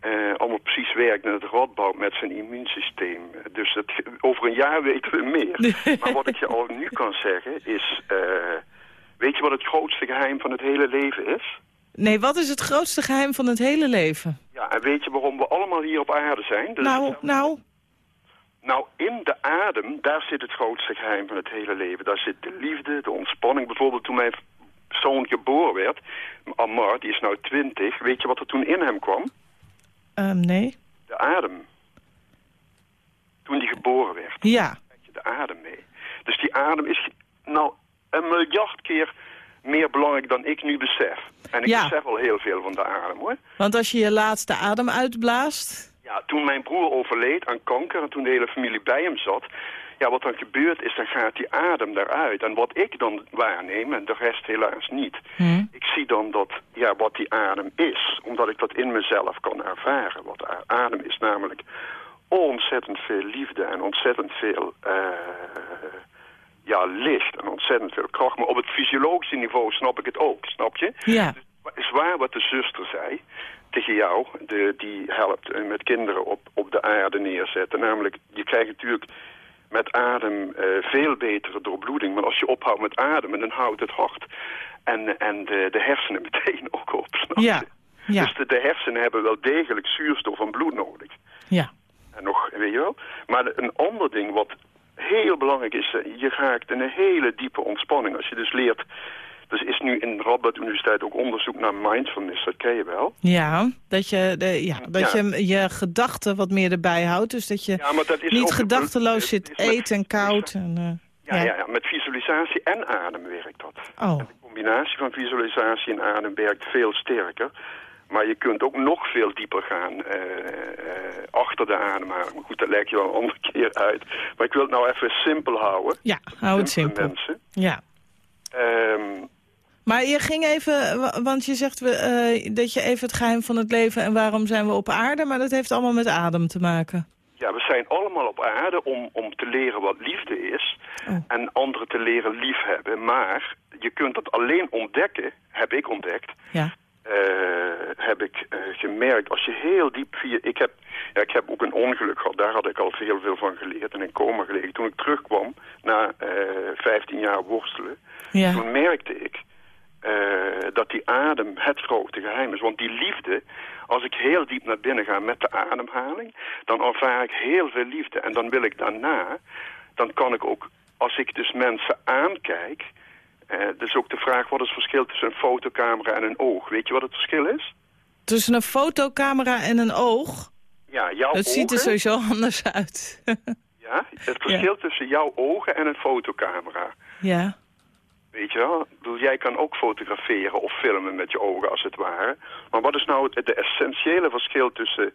eh, allemaal precies werkt in het Radboud met zijn immuunsysteem. Dus het, over een jaar weten we meer. maar wat ik je al nu kan zeggen is, eh, weet je wat het grootste geheim van het hele leven is? Nee, wat is het grootste geheim van het hele leven? Ja, en weet je waarom we allemaal hier op aarde zijn? Dus- Nou, nou, Nou, in de adem, daar zit het grootste geheim van het hele leven. Daar zit de liefde, de ontspanning. Bijvoorbeeld toen mijn zoon geboren werd, Ammar, die is nou 20. Weet je wat er toen in hem kwam? Ehm, nee. De adem. Toen die geboren werd, Ja, krijg je de adem mee. Dus die adem is nou een miljard keer meer belangrijk dan ik nu besef. En ik Ja. besef al heel veel van de adem, hoor. want als je je laatste adem uitblaast... Ja, toen mijn broer overleed aan kanker en toen de hele familie bij hem zat... Ja, wat dan gebeurt is, dan gaat die adem daaruit. En wat ik dan waarneem, en de rest helaas niet... Hm. Ik zie dan dat, ja, wat die adem is, omdat ik dat in mezelf kan ervaren. Wat adem is namelijk ontzettend veel liefde en ontzettend veel eh, ja, licht en ontzettend veel kracht. Maar op het fysiologische niveau snap ik het ook, snap je? Ja, Maar is waar wat de zuster zei tegen jou, de, die helpt eh, met kinderen op, op de aarde neerzetten. Namelijk, je krijgt natuurlijk met adem eh, veel betere doorbloeding. Maar als je ophoudt met ademen, dan houdt het hart en, en de, de hersenen meteen ook op, snap ja, je? ja, Dus de, de hersenen hebben wel degelijk zuurstof en bloed nodig. ja. En nog, weet je wel? Maar een ander ding wat heel belangrijk is, eh, je raakt in een hele diepe ontspanning. Als je dus leert, er is nu in de Radboud Universiteit ook onderzoek naar mindfulness, dat ken je wel. Ja, dat je, de, ja, dat Ja. je je gedachten wat meer erbij houdt. Dus dat je Ja, maar dat is niet gedachteloos zit eten en koud. En, eh, Ja, ja. Ja, met visualisatie en adem werkt dat. Oh, De combinatie van visualisatie en adem werkt veel sterker. Maar je kunt ook nog veel dieper gaan eh, eh, achter de ademhaling. Maar goed, dat leg je wel een andere keer uit. Maar ik wil het nou even simpel houden. ja, hou het simpel. mensen. Ja. Ehm, Maar je ging even, wa- want je zegt we, eh, dat je even het geheim van het leven en waarom zijn we op aarde, maar dat heeft allemaal met adem te maken. ja, we zijn allemaal op aarde om, om te leren wat liefde is. Oh. En anderen te leren liefhebben. Maar je kunt dat alleen ontdekken, heb ik ontdekt... Ja, eh, heb ik eh, gemerkt, als je heel diep via... Ik heb, ja, ik heb ook een ongeluk gehad, daar had ik al heel veel van geleerd en in coma gelegen. Toen ik terugkwam, na eh 15 jaar worstelen, ja, toen merkte ik eh, dat die adem het grote geheim is. Want die liefde, als ik heel diep naar binnen ga met de ademhaling... dan ervaar ik heel veel liefde. En dan wil ik daarna, dan kan ik ook, als ik dus mensen aankijk... Eh, dus ook de vraag, wat is het verschil tussen een fotocamera en een oog? Weet je wat het verschil is? Tussen een fotocamera en een oog? Ja, jouw Het ziet er sowieso anders uit. Ja, het verschil tussen jouw ogen en een fotocamera. ja. Weet je wel? Ik bedoel, jij kan ook fotograferen of filmen met je ogen als het ware. Maar wat is nou het de essentiële verschil tussen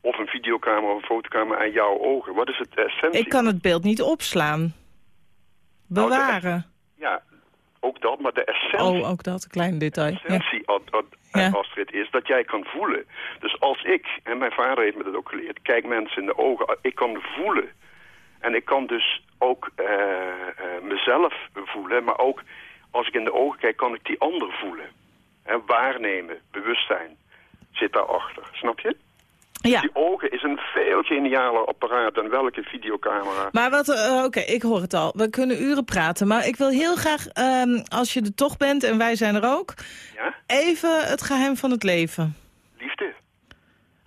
of een videocamera of een fotocamera en jouw ogen? Wat is het essentie? Ik kan het beeld niet opslaan. Nou, de- Bewaren. Ja, ook dat, maar de essentie, Oh, ook dat, een klein detail. Ja. essentie Ad- Ad- Ja. Astrid, is dat jij kan voelen. Dus als ik, en mijn vader heeft me dat ook geleerd, kijk mensen in de ogen, ik kan voelen. En ik kan dus ook eh, eh, mezelf voelen, maar ook als ik in de ogen kijk, kan ik die ander voelen. Hè, waarnemen, bewustzijn zit daarachter, snap je? Ja. Die ogen is een veel genialer apparaat dan welke videocamera. Maar wat, eh, oké, ik hoor het al. We kunnen uren praten, maar ik wil heel graag, ehm, als je er toch bent en wij zijn er ook, Ja? even het geheim van het leven.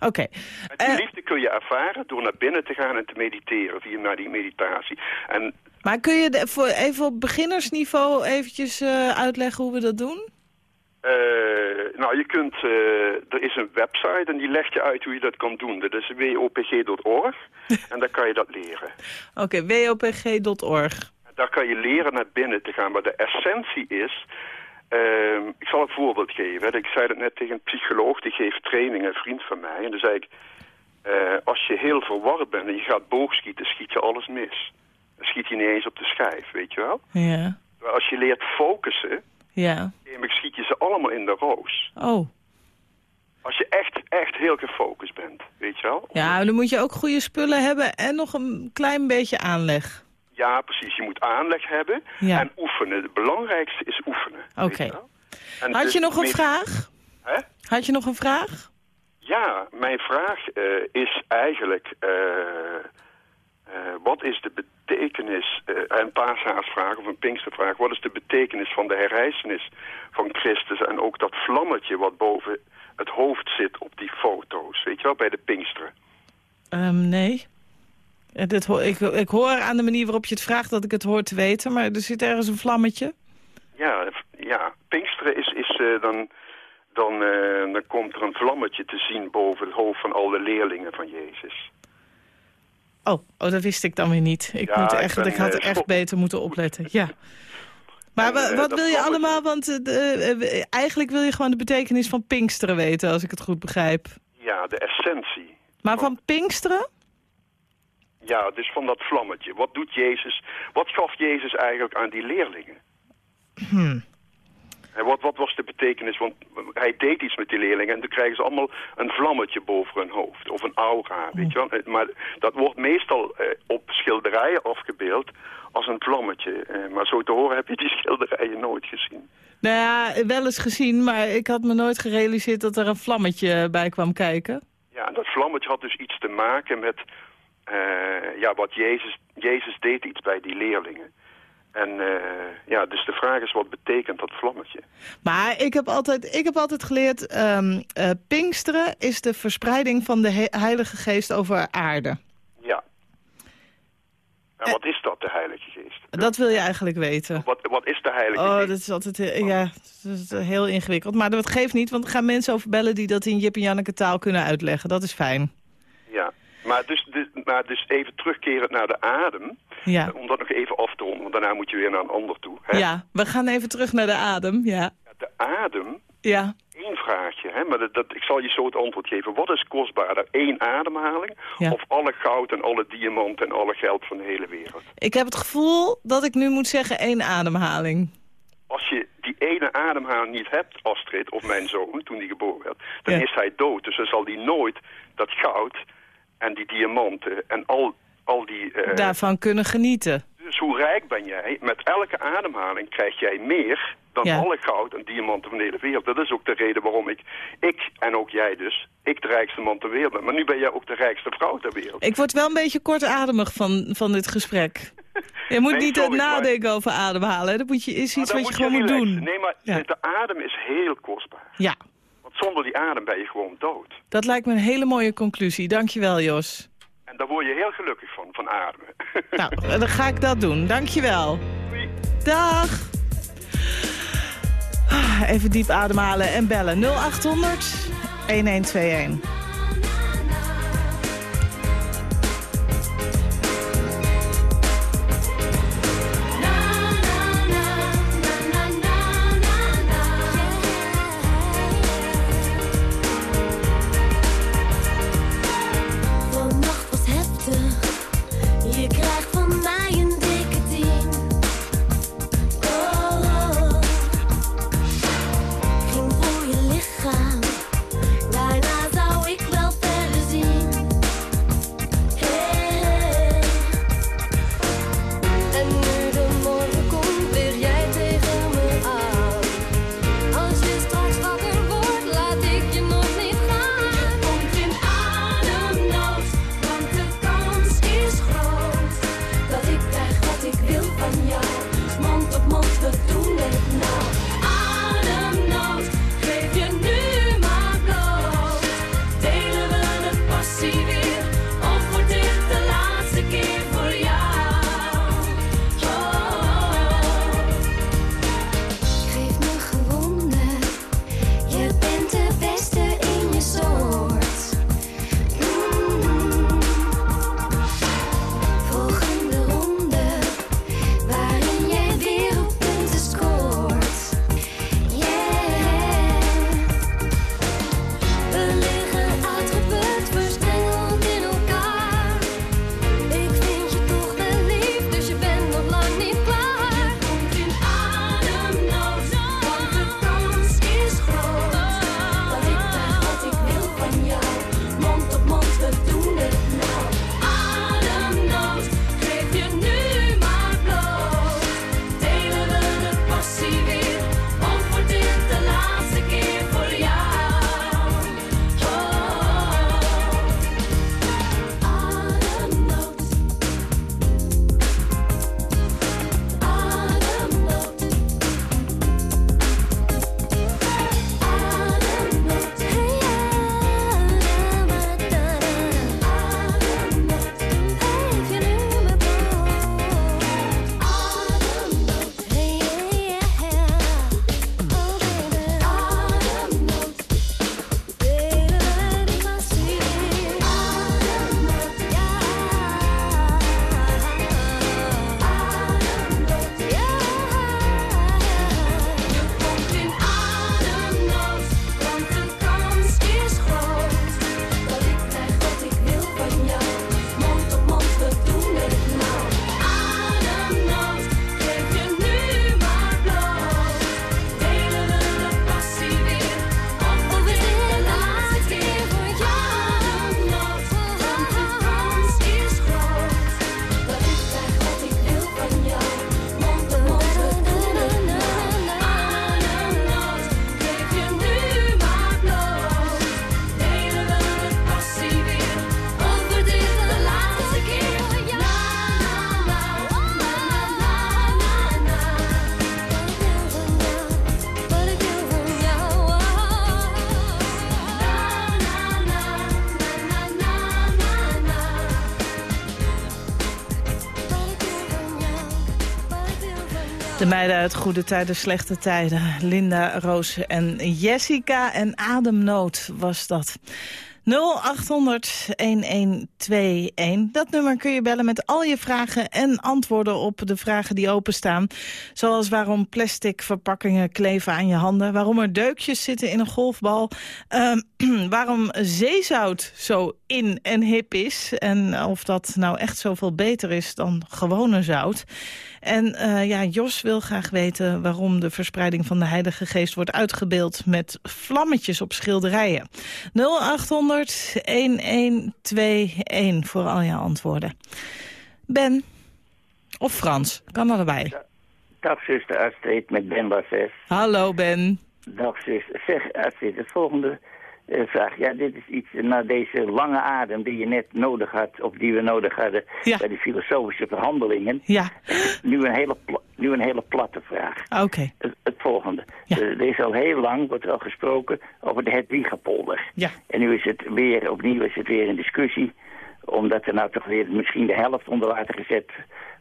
Oké. En die Eh, liefde kun je ervaren door naar binnen te gaan en te mediteren via naar die meditatie. En maar kun je de- voor even op beginnersniveau eventjes eh, uitleggen hoe we dat doen? eh, nou, je kunt, er is een website en die legt je uit hoe je dat kan doen. Dat is wopg.org en daar kan je dat leren. Oké, wopg.org. Daar kan je leren naar binnen te gaan. Maar de essentie is... ehm, ik zal een voorbeeld geven. Ik zei dat net tegen een psycholoog, die geeft training, een vriend van mij. En dan zei ik, eh, als je heel verward bent en je gaat boogschieten, schiet je alles mis. Dan schiet je niet eens op de schijf, weet je wel? Ja, Maar als je leert focussen, ja. dan schiet je ze allemaal in de roos. Oh. Als je echt, echt heel gefocust bent, weet je wel? Ja, dan moet je ook goede spullen hebben en nog een klein beetje aanleg. Ja, precies. Je moet aanleg hebben Ja. en oefenen. Het belangrijkste is oefenen. Oké. Had dus je nog een meest- vraag? Hè? Had je nog een vraag? Ja, mijn vraag eh, is eigenlijk... eh, eh, wat is de betekenis... een paashaasvraag of een pinkstervraag... wat is de betekenis van de herrijzenis van Christus... en ook dat vlammetje wat boven het hoofd zit op die foto's. Weet je wel, bij de pinksteren. Ehm, nee. Eh, Dit hoor, ik, ik hoor aan de manier waarop je het vraagt dat ik het hoor te weten, maar er zit ergens een vlammetje. Ja, ja Pinksteren is, is eh, dan, dan, eh, dan komt er een vlammetje te zien boven het hoofd van alle leerlingen van Jezus. Oh, oh dat wist ik dan weer niet. Ik, Ja, moet ik echt, ben, ik had echt beter moeten opletten. Ja. Maar En, wat wil je allemaal? Want eigenlijk wil je gewoon de betekenis van Pinksteren weten, als ik het goed begrijp. Ja, de essentie. Maar van Pinksteren? Ja, dus van dat vlammetje. Wat doet Jezus? Wat gaf Jezus eigenlijk aan die leerlingen? Hmm. En wat, wat was de betekenis? Want hij deed iets met die leerlingen en toen krijgen ze allemaal een vlammetje boven hun hoofd. Of een aura, weet je wel. Eh, Maar dat wordt meestal eh, op schilderijen afgebeeld als een vlammetje. Eh, maar zo te horen heb je die schilderijen nooit gezien. Nou ja, wel eens gezien, maar ik had me nooit gerealiseerd dat er een vlammetje bij kwam kijken. Ja, en dat vlammetje had dus iets te maken met eh, ja, wat Jezus, Jezus deed iets bij die leerlingen. En eh, ja, dus de vraag is wat betekent dat vlammetje? Maar ik heb altijd, ik heb altijd geleerd, eh, Pinksteren is de verspreiding van de he- Heilige Geest over aarde. Ja. En wat is dat, de Heilige Geest? Dat wil je eigenlijk weten. Wat, wat is de Heilige Oh, Geest? dat is altijd eh, ja, dat is heel ingewikkeld. Maar dat geeft niet, want er gaan mensen over bellen die dat in Jip en Janneke taal kunnen uitleggen. Dat is fijn. Maar dus, dus, maar dus even terugkerend naar de adem. Ja, Om dat nog even af te ronden, want daarna moet je weer naar een ander toe. Hè? ja we gaan even terug naar de adem. Ja, De adem, ja. één vraagje, hè? maar dat, dat, ik zal je zo het antwoord geven. Wat is kostbaarder, één ademhaling Ja. of alle goud en alle diamanten en alle geld van de hele wereld? Ik heb het gevoel dat ik nu moet zeggen één ademhaling. Als je die ene ademhaling niet hebt, Astrid, of mijn zoon, toen die geboren werd, dan Ja. is hij dood. Dus dan zal hij nooit dat goud en die diamanten en al, al die... eh, Daarvan kunnen genieten. Dus hoe rijk ben jij? Met elke ademhaling krijg jij meer dan Ja. alle goud en diamanten van de hele wereld. Dat is ook de reden waarom ik, ik en ook jij dus, ik de rijkste man ter wereld ben. Maar nu ben jij ook de rijkste vrouw ter wereld. Ik word wel een beetje kortademig van, van dit gesprek. Je moet Nee, niet maar- nadenken over ademhalen. Dat moet je, is Maar iets wat je gewoon moet doen. Nee, maar Ja. de adem is heel kostbaar. Ja, zonder die adem ben je gewoon dood. dat lijkt me een hele mooie conclusie. Dankjewel, Jos. En daar word je heel gelukkig van, van ademen. Nou, dan ga ik dat doen. Dankjewel. Dag. Ah, Even diep ademhalen en bellen. 0800 1121. Meiden uit Goede Tijden, Slechte Tijden. Linda, Roos en Jessica en Ademnood was dat. 0800-1121. Dat nummer kun je bellen met al je vragen en antwoorden op de vragen die openstaan. Zoals waarom plastic verpakkingen kleven aan je handen. Waarom er deukjes zitten in een golfbal. Ehm, waarom zeezout zo in en hip is. En of dat nou echt zoveel beter is dan gewone zout. En eh, ja, Jos wil graag weten waarom de verspreiding van de Heilige Geest wordt uitgebeeld met vlammetjes op schilderijen. 0800 1121 voor al je antwoorden. Ben, Of Frans, kan allebei. Dag zuster Astrid met Ben Basses. Hallo Ben. Dag zuster. Zeg Astrid, de volgende vraag. Ja, dit is iets eh, na deze lange adem die je net nodig had, of die we nodig hadden Ja. bij de filosofische verhandelingen. Ja, Nu een hele, nu een hele platte vraag. oké. Het, het volgende. Ja. Eh, er is al heel lang, wordt al gesproken over de Hedwigapolder. Ja. En nu is het weer, opnieuw is het weer in discussie. Omdat er nou toch weer misschien de helft onder water gezet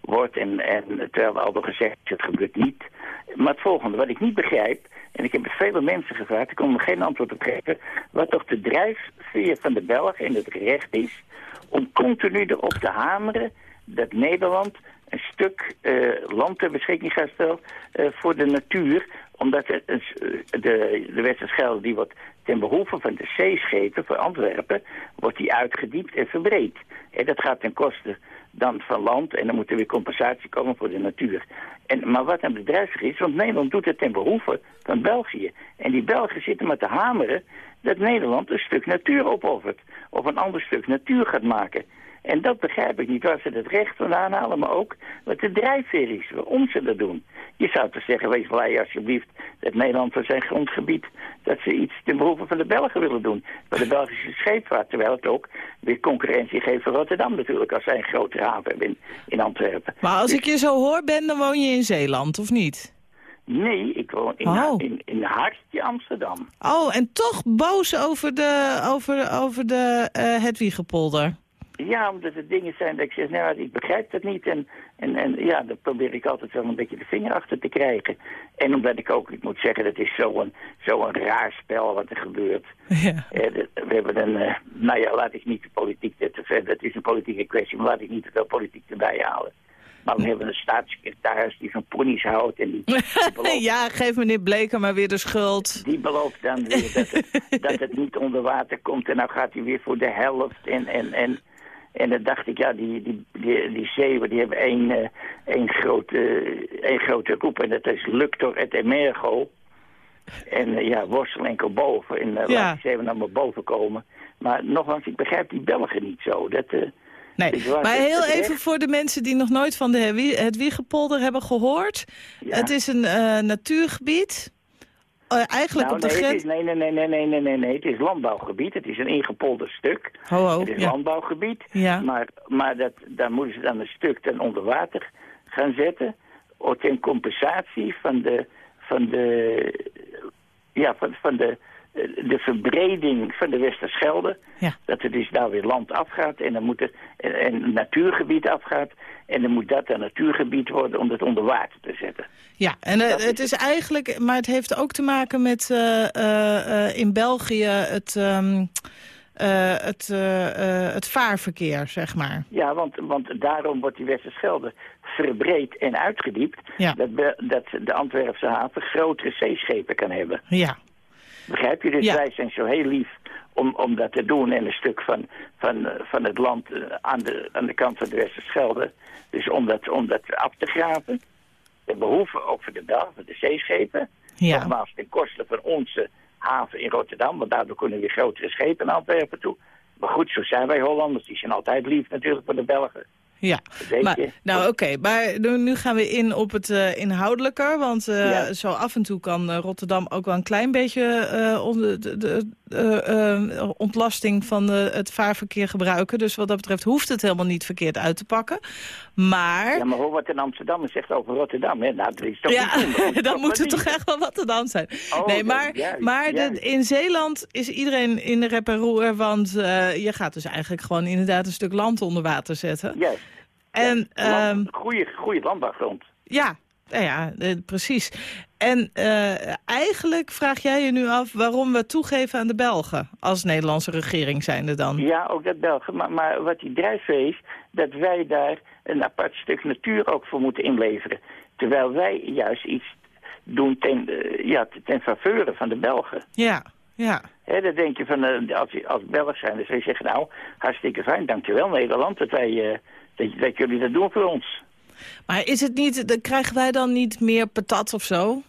wordt. En, en terwijl al door gezegd is, het gebeurt niet. Maar het volgende, wat ik niet begrijp... en ik heb het vele mensen gevraagd, ik kon er geen antwoord op geven... wat toch de drijfveer van de Belgen in het recht is... om continu erop te hameren dat Nederland een stuk eh, land ter beschikking gaat stellen eh, voor de natuur. Omdat eh, de, de Westerschelde die wordt ten behoeve van de zeeschepen voor Antwerpen, wordt die uitgediept en verbreed. En dat gaat ten koste dan van land en dan moet er weer compensatie komen voor de natuur. En, maar wat een bedrijf is, want Nederland doet het ten behoeve van België. En die Belgen zitten maar te hameren dat Nederland een stuk natuur opoffert. Of een ander stuk natuur gaat maken. En dat begrijp ik niet, waar ze het recht vandaan halen, maar ook wat de drijfveer is, waarom ze dat doen. Je zou toch zeggen, wees blij alsjeblieft dat Nederland voor zijn grondgebied, dat ze iets ten behoeve van de Belgen willen doen. Voor de Belgische scheepvaart, terwijl het ook weer concurrentie geeft voor Rotterdam natuurlijk, als zij een grotere haven hebben in, in Antwerpen. Maar als ik je zo hoor, Ben, dan woon je in Zeeland, of niet? Nee, ik woon in, Oh. in, in hartje Amsterdam. Oh, en toch boos over de, over, over de eh Hedwigepolder. Ja, omdat er dingen zijn dat ik zeg, nou, ik begrijp dat niet. En, en, en ja, daar probeer ik altijd wel een beetje de vinger achter te krijgen. En omdat ik ook, ik moet zeggen, dat is zo'n zo'n raar spel wat er gebeurt. Ja. Eh, we hebben een, eh, nou ja, laat ik niet de politiek, te ver, dat is een politieke kwestie, maar laat ik niet te veel politiek erbij halen. Maar we hebben een staatssecretaris die van ponies houdt en die, die belooft ja, geef meneer Bleker maar weer de schuld. die belooft dan weer dat het, dat het niet onder water komt. En nou gaat hij weer voor de helft. En, en, en, en dan dacht ik, ja, die, die, die, die zeeuwen die hebben één, eh, één, grote, één grote roep. En dat is Luctor et Emergo. En eh, ja, worstel enkel boven. En uh, Ja. laat die zeeuwen nou maar boven komen. Maar nogmaals, ik begrijp die Belgen niet zo. Dat, Nee, maar het- heel het even voor de mensen die nog nooit van de Hedwi- Hedwiggepolder hebben gehoord. Ja. Het is een eh, natuurgebied. Eh, eigenlijk nou, op nee. Nee, nee, nee, nee, nee, nee, nee, nee, het is landbouwgebied. Het is een ingepolderd stuk. Ho, het is landbouwgebied. Ja. Maar, maar dat, daar moeten ze dan een stuk ten onder water gaan zetten. Ten compensatie van de, van de, ja, van, van de de verbreding van de Westerschelde. Ja. Dat er dus daar weer land afgaat en dan moet er en, natuurgebied afgaat. En dan moet dat een natuurgebied worden om het onder water te zetten. Ja, en eh, het is eigenlijk, maar het heeft ook te maken met eh, eh, in België het, ehm, eh, het, het vaarverkeer, zeg maar. Ja, want, want daarom wordt die Westerschelde verbreed en uitgediept. Ja. Dat, be- dat de Antwerpse haven grotere zeeschepen kan hebben. Ja, Begrijp je? Dus Ja. wij zijn zo heel lief om, om dat te doen. En een stuk van, van, van het land eh, aan de, aan de kant van de Westerschelde. Dus om dat, om dat af te graven. De behoefte ook voor de dag, voor de zeeschepen. ja. Nogmaals, ten koste van onze haven in Rotterdam. Want daardoor kunnen weer grotere schepen naar Antwerpen toe. Maar goed, zo zijn wij Hollanders. Die zijn altijd lief natuurlijk voor de Belgen. Ja, maar, nou oké, maar nu, gaan we in op het eh, inhoudelijker. Want eh, Ja. zo af en toe kan eh, Rotterdam ook wel een klein beetje onder de, de, ontlasting van het vaarverkeer gebruiken. Dus wat dat betreft hoeft het helemaal niet verkeerd uit te pakken. Maar, Ja, maar hoor wat een Amsterdammer zegt over Rotterdam. Hè? Nou, dat is toch ja, niet dan moet het toch echt wel wat te dan zijn. Oh, nee, maar, maar de- in Zeeland is iedereen in de rep en roer. Want je gaat dus eigenlijk gewoon inderdaad een stuk land onder water zetten. Juist. En ehm, goede, goede landbouwgrond. Ja, nou ja, eh, precies. En eh, eigenlijk vraag jij je nu af waarom we toegeven aan de Belgen... als Nederlandse regering zijnde dan. Ja, ook dat België. Maar, maar wat die drijfveer is, dat wij daar een apart stuk natuur ook voor moeten inleveren. Terwijl wij juist iets doen ten, eh, ja, ten faveur van de Belgen. Ja, ja. Hè, dan denk je van, als, als Belg zijn, dan zou je zeggen, nou, hartstikke fijn, dankjewel Nederland, dat, wij, dat, dat jullie dat doen voor ons. Maar is het niet, dan krijgen wij dan niet meer patat of zo?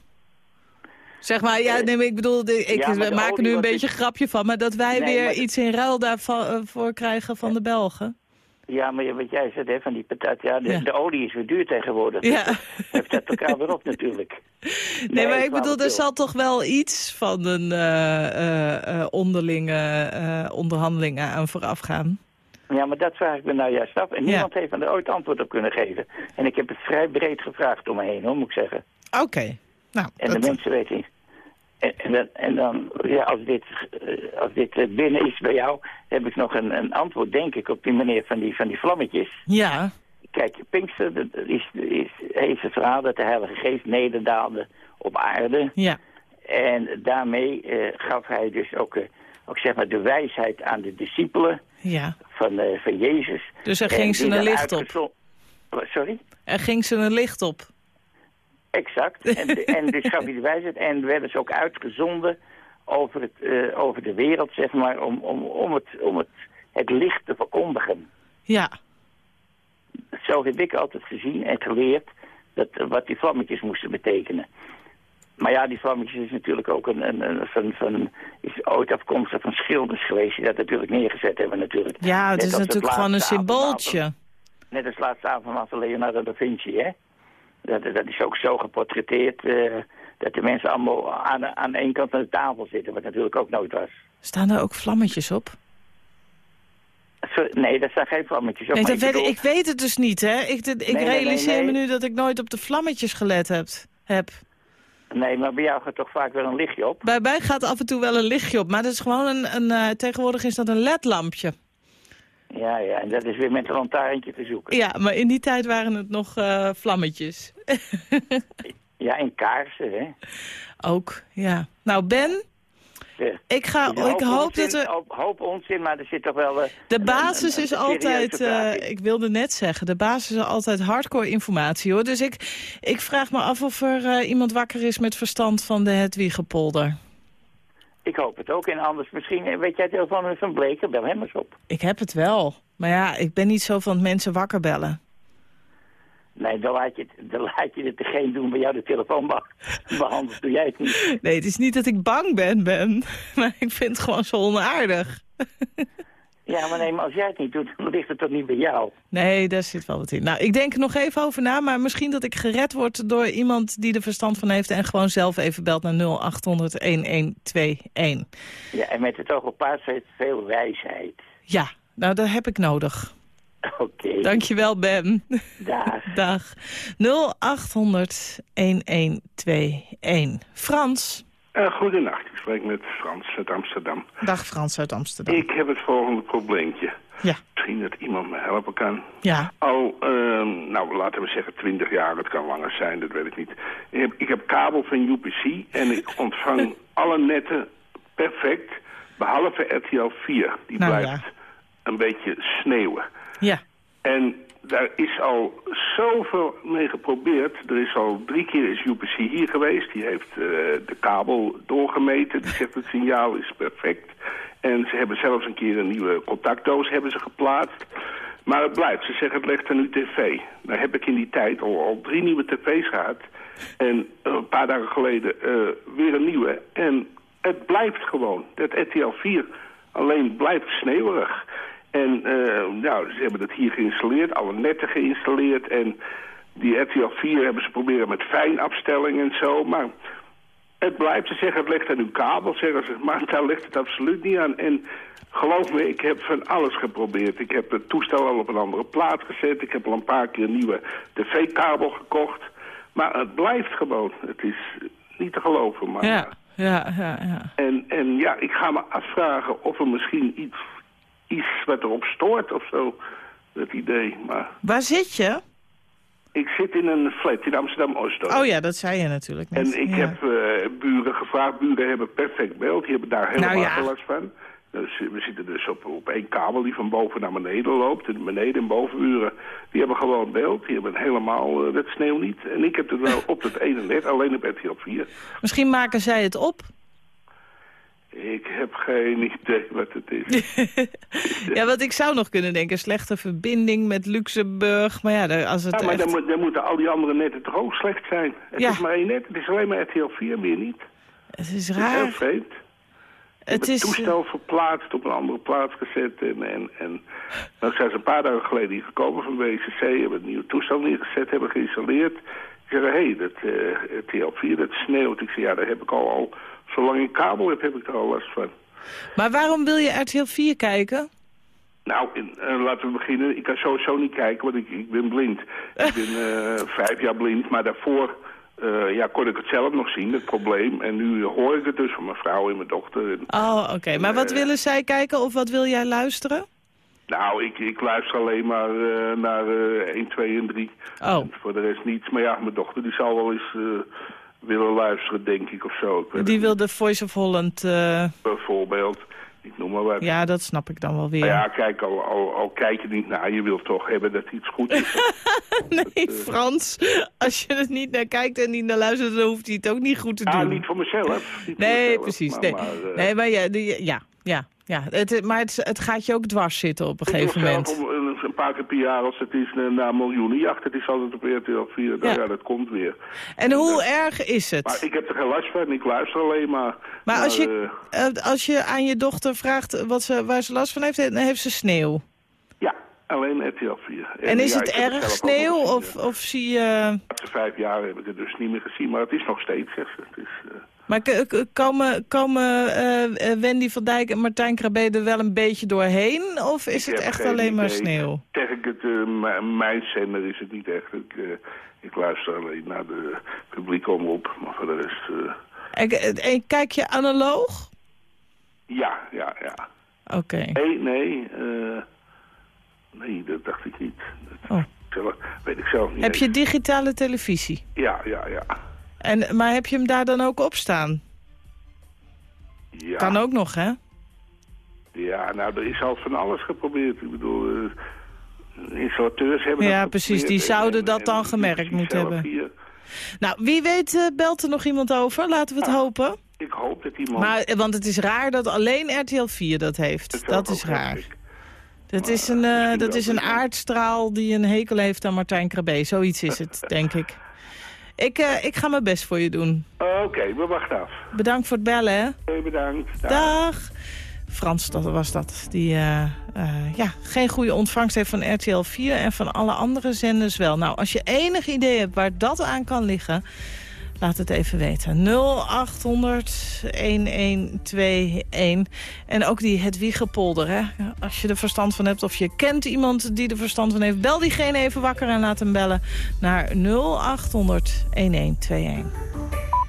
Zeg maar, ja, nee, maar ik bedoel, ik Ja, maken nu een beetje dus- grapje van... maar dat wij Nee, weer maar iets in ruil daarvoor krijgen van de Belgen? Ja, maar wat jij zegt, hè, van die patat, ja, de, Ja. de olie is weer duur tegenwoordig. Ja. Heeft dat elkaar weer op natuurlijk. Nee, maar ik bedoel, er zal toch wel iets van een eh, eh, eh, onderlinge eh, onderhandeling aan vooraf gaan? Ja, maar dat vraag ik me nou juist af. En Ja. niemand heeft me er ooit antwoord op kunnen geven. En ik heb het vrij breed gevraagd om me heen, hoor, moet ik zeggen. Oké. Nou, En dat- de mensen weten niet. En, en, dan, en dan, ja, als dit, eh, als dit eh, binnen is bij jou, heb ik nog een, een antwoord, denk ik, op die meneer van die, van die vlammetjes. Ja, Kijk, Pinkster dat is, is, heeft het verhaal dat de Heilige Geest nederdaalde op aarde. ja. En daarmee eh, gaf hij dus ook, ook zeg maar de wijsheid aan de discipelen Ja, van, eh, van Jezus. dus er ging ze een licht op. Sorry? Er ging ze een licht op. Exact. En, de- en dus gaf hij de wijsheid. En werden ze ook uitgezonden over, het, eh, over de wereld, zeg maar, om, om, om, het, om het, het licht te verkondigen. Ja, Zo heb ik altijd gezien en geleerd dat, wat die vlammetjes moesten betekenen. Maar ja, die vlammetjes is natuurlijk ook een, een, een van, van, is ooit afkomstig van schilders geweest die dat natuurlijk neergezet hebben natuurlijk. ja het Net is natuurlijk gewoon een symbooltje. Net als laatste avondmaal van Leonardo da Vinci, hè? Dat, dat is ook zo geportretteerd eh, dat de mensen allemaal aan, aan één kant van de tafel zitten, wat natuurlijk ook nooit was. Staan er ook vlammetjes op? Nee, dat zijn geen vlammetjes. op, Nee, dat weet ik, bedoel- ik weet het dus niet, hè. Ik, ik nee, nee, realiseer me nu dat ik nooit op de vlammetjes gelet heb. heb. Nee, maar bij jou gaat toch vaak wel een lichtje op? Bij mij gaat af en toe wel een lichtje op, maar dat is gewoon een, een eh, tegenwoordig is dat een ledlampje. Ja, ja, en dat is weer met een lantaarntje te zoeken. Ja, maar in die tijd waren het nog eh, vlammetjes. Ja, en kaarsen, hè? Ook, ja. Nou, Ben, ik, ga, ik hoop onzin, dat er... Hoop, hoop onzin, maar er zit toch wel... eh, De een- basis een- is altijd, eh, ik wilde net zeggen, de basis is altijd hardcore informatie hoor. Dus ik, ik vraag me af of er eh, iemand wakker is met verstand van de Hedwiegepolder. Ik hoop het ook. En anders misschien, weet jij het heel van Van Bleker, bel hem eens op. Ik heb het wel. Maar ja, ik ben niet zo van mensen wakker bellen. Nee, dan laat je het, dan laat je het degene doen bij jou de telefoon be- behandelt. Doe jij het niet. Nee, het is niet dat ik bang ben, Ben. Maar ik vind het gewoon zo onaardig. Ja, maar nee, maar als jij het niet doet, dan ligt het toch niet bij jou. Nee, daar zit wel wat in. Nou, ik denk er nog even over na, maar misschien dat ik gered word door iemand die er verstand van heeft en gewoon zelf even belt naar 0800-1121. Ja, en met het oog op paard heeft veel wijsheid. Ja, nou, dat heb ik nodig. Oké, Dankjewel, Ben. Dag. 0800-1121. Frans. Uh, goedenacht, ik spreek met Frans uit Amsterdam. Dag Frans uit Amsterdam. Ik heb het volgende probleempje. Ja. Misschien dat iemand me helpen kan. Ja. Al, ehm, nou laten we zeggen 20 jaar, het kan langer zijn, dat weet ik niet. Ik heb, ik heb kabel van UPC en ik ontvang alle netten perfect, behalve RTL 4. Die Nou, blijft een beetje sneeuwen. Ja. En daar is al zoveel mee geprobeerd. Er is al drie keer is UPC hier geweest. Die heeft eh, de kabel doorgemeten. Die zegt het signaal is perfect. En ze hebben zelfs een keer een nieuwe contactdoos hebben ze geplaatst. Maar het blijft. Ze zeggen het legt er nu tv. Daar heb ik in die tijd al, al drie nieuwe tv's gehad. En eh, een paar dagen geleden eh, weer een nieuwe. En het blijft gewoon. Dat RTL 4 alleen blijft sneeuwig. En eh, nou, ze hebben het hier geïnstalleerd, alle netten geïnstalleerd. En die RTL 4 hebben ze proberen met fijnafstelling en zo. Maar het blijft, ze zeggen het ligt aan uw kabel, zeggen ze. Maar daar ligt het absoluut niet aan. En geloof me, ik heb van alles geprobeerd. Ik heb het toestel al op een andere plaats gezet. Ik heb al een paar keer een nieuwe tv-kabel gekocht. Maar het blijft gewoon. Het is niet te geloven. Maar... Ja, ja, ja, ja. En, en ja, ik ga me afvragen of er misschien iets, iets wat erop stoort of zo. Dat idee, maar... Waar zit je? Ik zit in een flat in Amsterdam-Oost. Oh ja, dat zei je natuurlijk net. En ik Ja. heb eh, buren gevraagd. Buren hebben perfect beeld. Die hebben daar helemaal Nou ja. last van. Dus eh, we zitten dus op, op één kabel die van boven naar beneden loopt. En beneden en bovenburen, die hebben gewoon beeld. Die hebben helemaal eh, dat sneeuw niet. En ik heb het wel op het ene net, alleen op RTL 4. Misschien maken zij het op. Ik heb geen idee wat het is. ja, want ik zou nog kunnen denken, slechte verbinding met Luxemburg. Maar ja, als het Ja, maar echt... dan, moet- dan moeten al die andere netten toch ook slecht zijn. Het Ja. is maar één net. Het is alleen maar RTL 4, meer niet. Het is Het is heel raar. vreemd. Het het is... toestel verplaatst, op een andere plaats gezet. En, en, en dan zijn ze een paar dagen geleden hier gekomen van WCC, hebben een nieuw toestel neergezet, hebben geïnstalleerd. Ze zeggen, hé, hey, dat eh, TL4, dat sneeuwt. Ik zeg, ja, daar heb ik al, al zolang ik kabel heb, heb ik er al last van. Maar waarom wil je RTL 4 kijken? Nou, in- eh, laten we beginnen. Ik kan sowieso niet kijken, want ik, ik ben blind. Ik ben eh, vijf jaar blind, maar daarvoor eh, ja, kon ik het zelf nog zien, het probleem. En nu hoor ik het dus van mijn vrouw en mijn dochter. En, Oh, oké. Maar wat willen zij kijken of wat wil jij luisteren? nou, ik, ik luister alleen maar naar eh 1, 2 en 3. Oh. En voor de rest niets. Maar ja, mijn dochter die zal wel eens willen luisteren, denk ik, of zo. Ik Die wil de Voice of Holland... eh. Bijvoorbeeld, ik noem maar wat. Ja, dat snap ik dan wel weer. Maar ja, kijk, al, al, al kijk je niet naar, je wilt toch hebben dat iets goed is. nee, Frans, als je er niet naar kijkt en niet naar luistert... dan hoeft hij het ook niet goed te doen. Ah, niet voor mezelf. Niet voor Nee, mezelf, precies. maar- nee, maar, eh, nee, maar ja, die- ja, ja, ja. Het, maar het, het gaat je ook dwars zitten op een Ik gegeven moment. om, een, paar keer per jaar, als het is, eh, naar miljoenenjacht. Het is altijd op RTL 4. Ja. Ja. dat komt weer. En hoe erg is het? Maar ik heb er geen last van. Ik luister alleen maar. Maar als je, eh, eh, als je aan je dochter vraagt wat ze, waar ze last van heeft, dan heeft ze sneeuw. ja, alleen RTL 4. En is ja, het erg sneeuw of, of zie je... Laatste vijf jaar heb ik het dus niet meer gezien. Maar het is nog steeds, zegt ze. Het is, eh, Maar komen, komen eh, eh, Wendy van Dijk en Martijn Krabbe er wel een beetje doorheen? Of is ik het echt alleen maar sneeuw? Ik het, eh, m- mijn zender is het niet echt. Ik, eh, ik luister alleen naar de publieke omroep. Maar voor de rest, eh, En, eh, en kijk je analoog? ja, ja, ja. Oké. Nee, nee. eh, nee, dat dacht ik niet. Dat Oh. zelf- weet ik zelf niet Heb je digitale televisie? Ja, ja, ja. En, maar heb je hem daar dan ook op staan? ja. Kan ook nog, hè? Ja, nou, er is al van alles geprobeerd. Ik bedoel, eh, installateurs hebben Ja, precies. Die en- zouden en- dat en dan gemerkt moeten hebben. Hier, Nou, wie weet eh, belt er nog iemand over. Laten we het hopen. ik hoop dat iemand... Maar, eh, want het is raar dat alleen RTL 4 dat heeft. Dat is raar. Dat is een, dat is een aardstraal die een hekel heeft aan Martijn Krabbe. Zoiets is het, denk ik. Ik, eh, ik ga mijn best voor je doen. Oké, we wachten af. Bedankt voor het bellen, hè. Oké, bedankt. Dag. Dag. Frans, dat was dat. Die eh, eh, ja, geen goede ontvangst heeft van RTL 4 en van alle andere zenders wel. Nou, als je enig idee hebt waar dat aan kan liggen... Laat het even weten. 0800 1121. En ook die Hedwiegepolder, hè. Als je er verstand van hebt of je kent iemand die er verstand van heeft... bel diegene even wakker en laat hem bellen naar 0800 1121.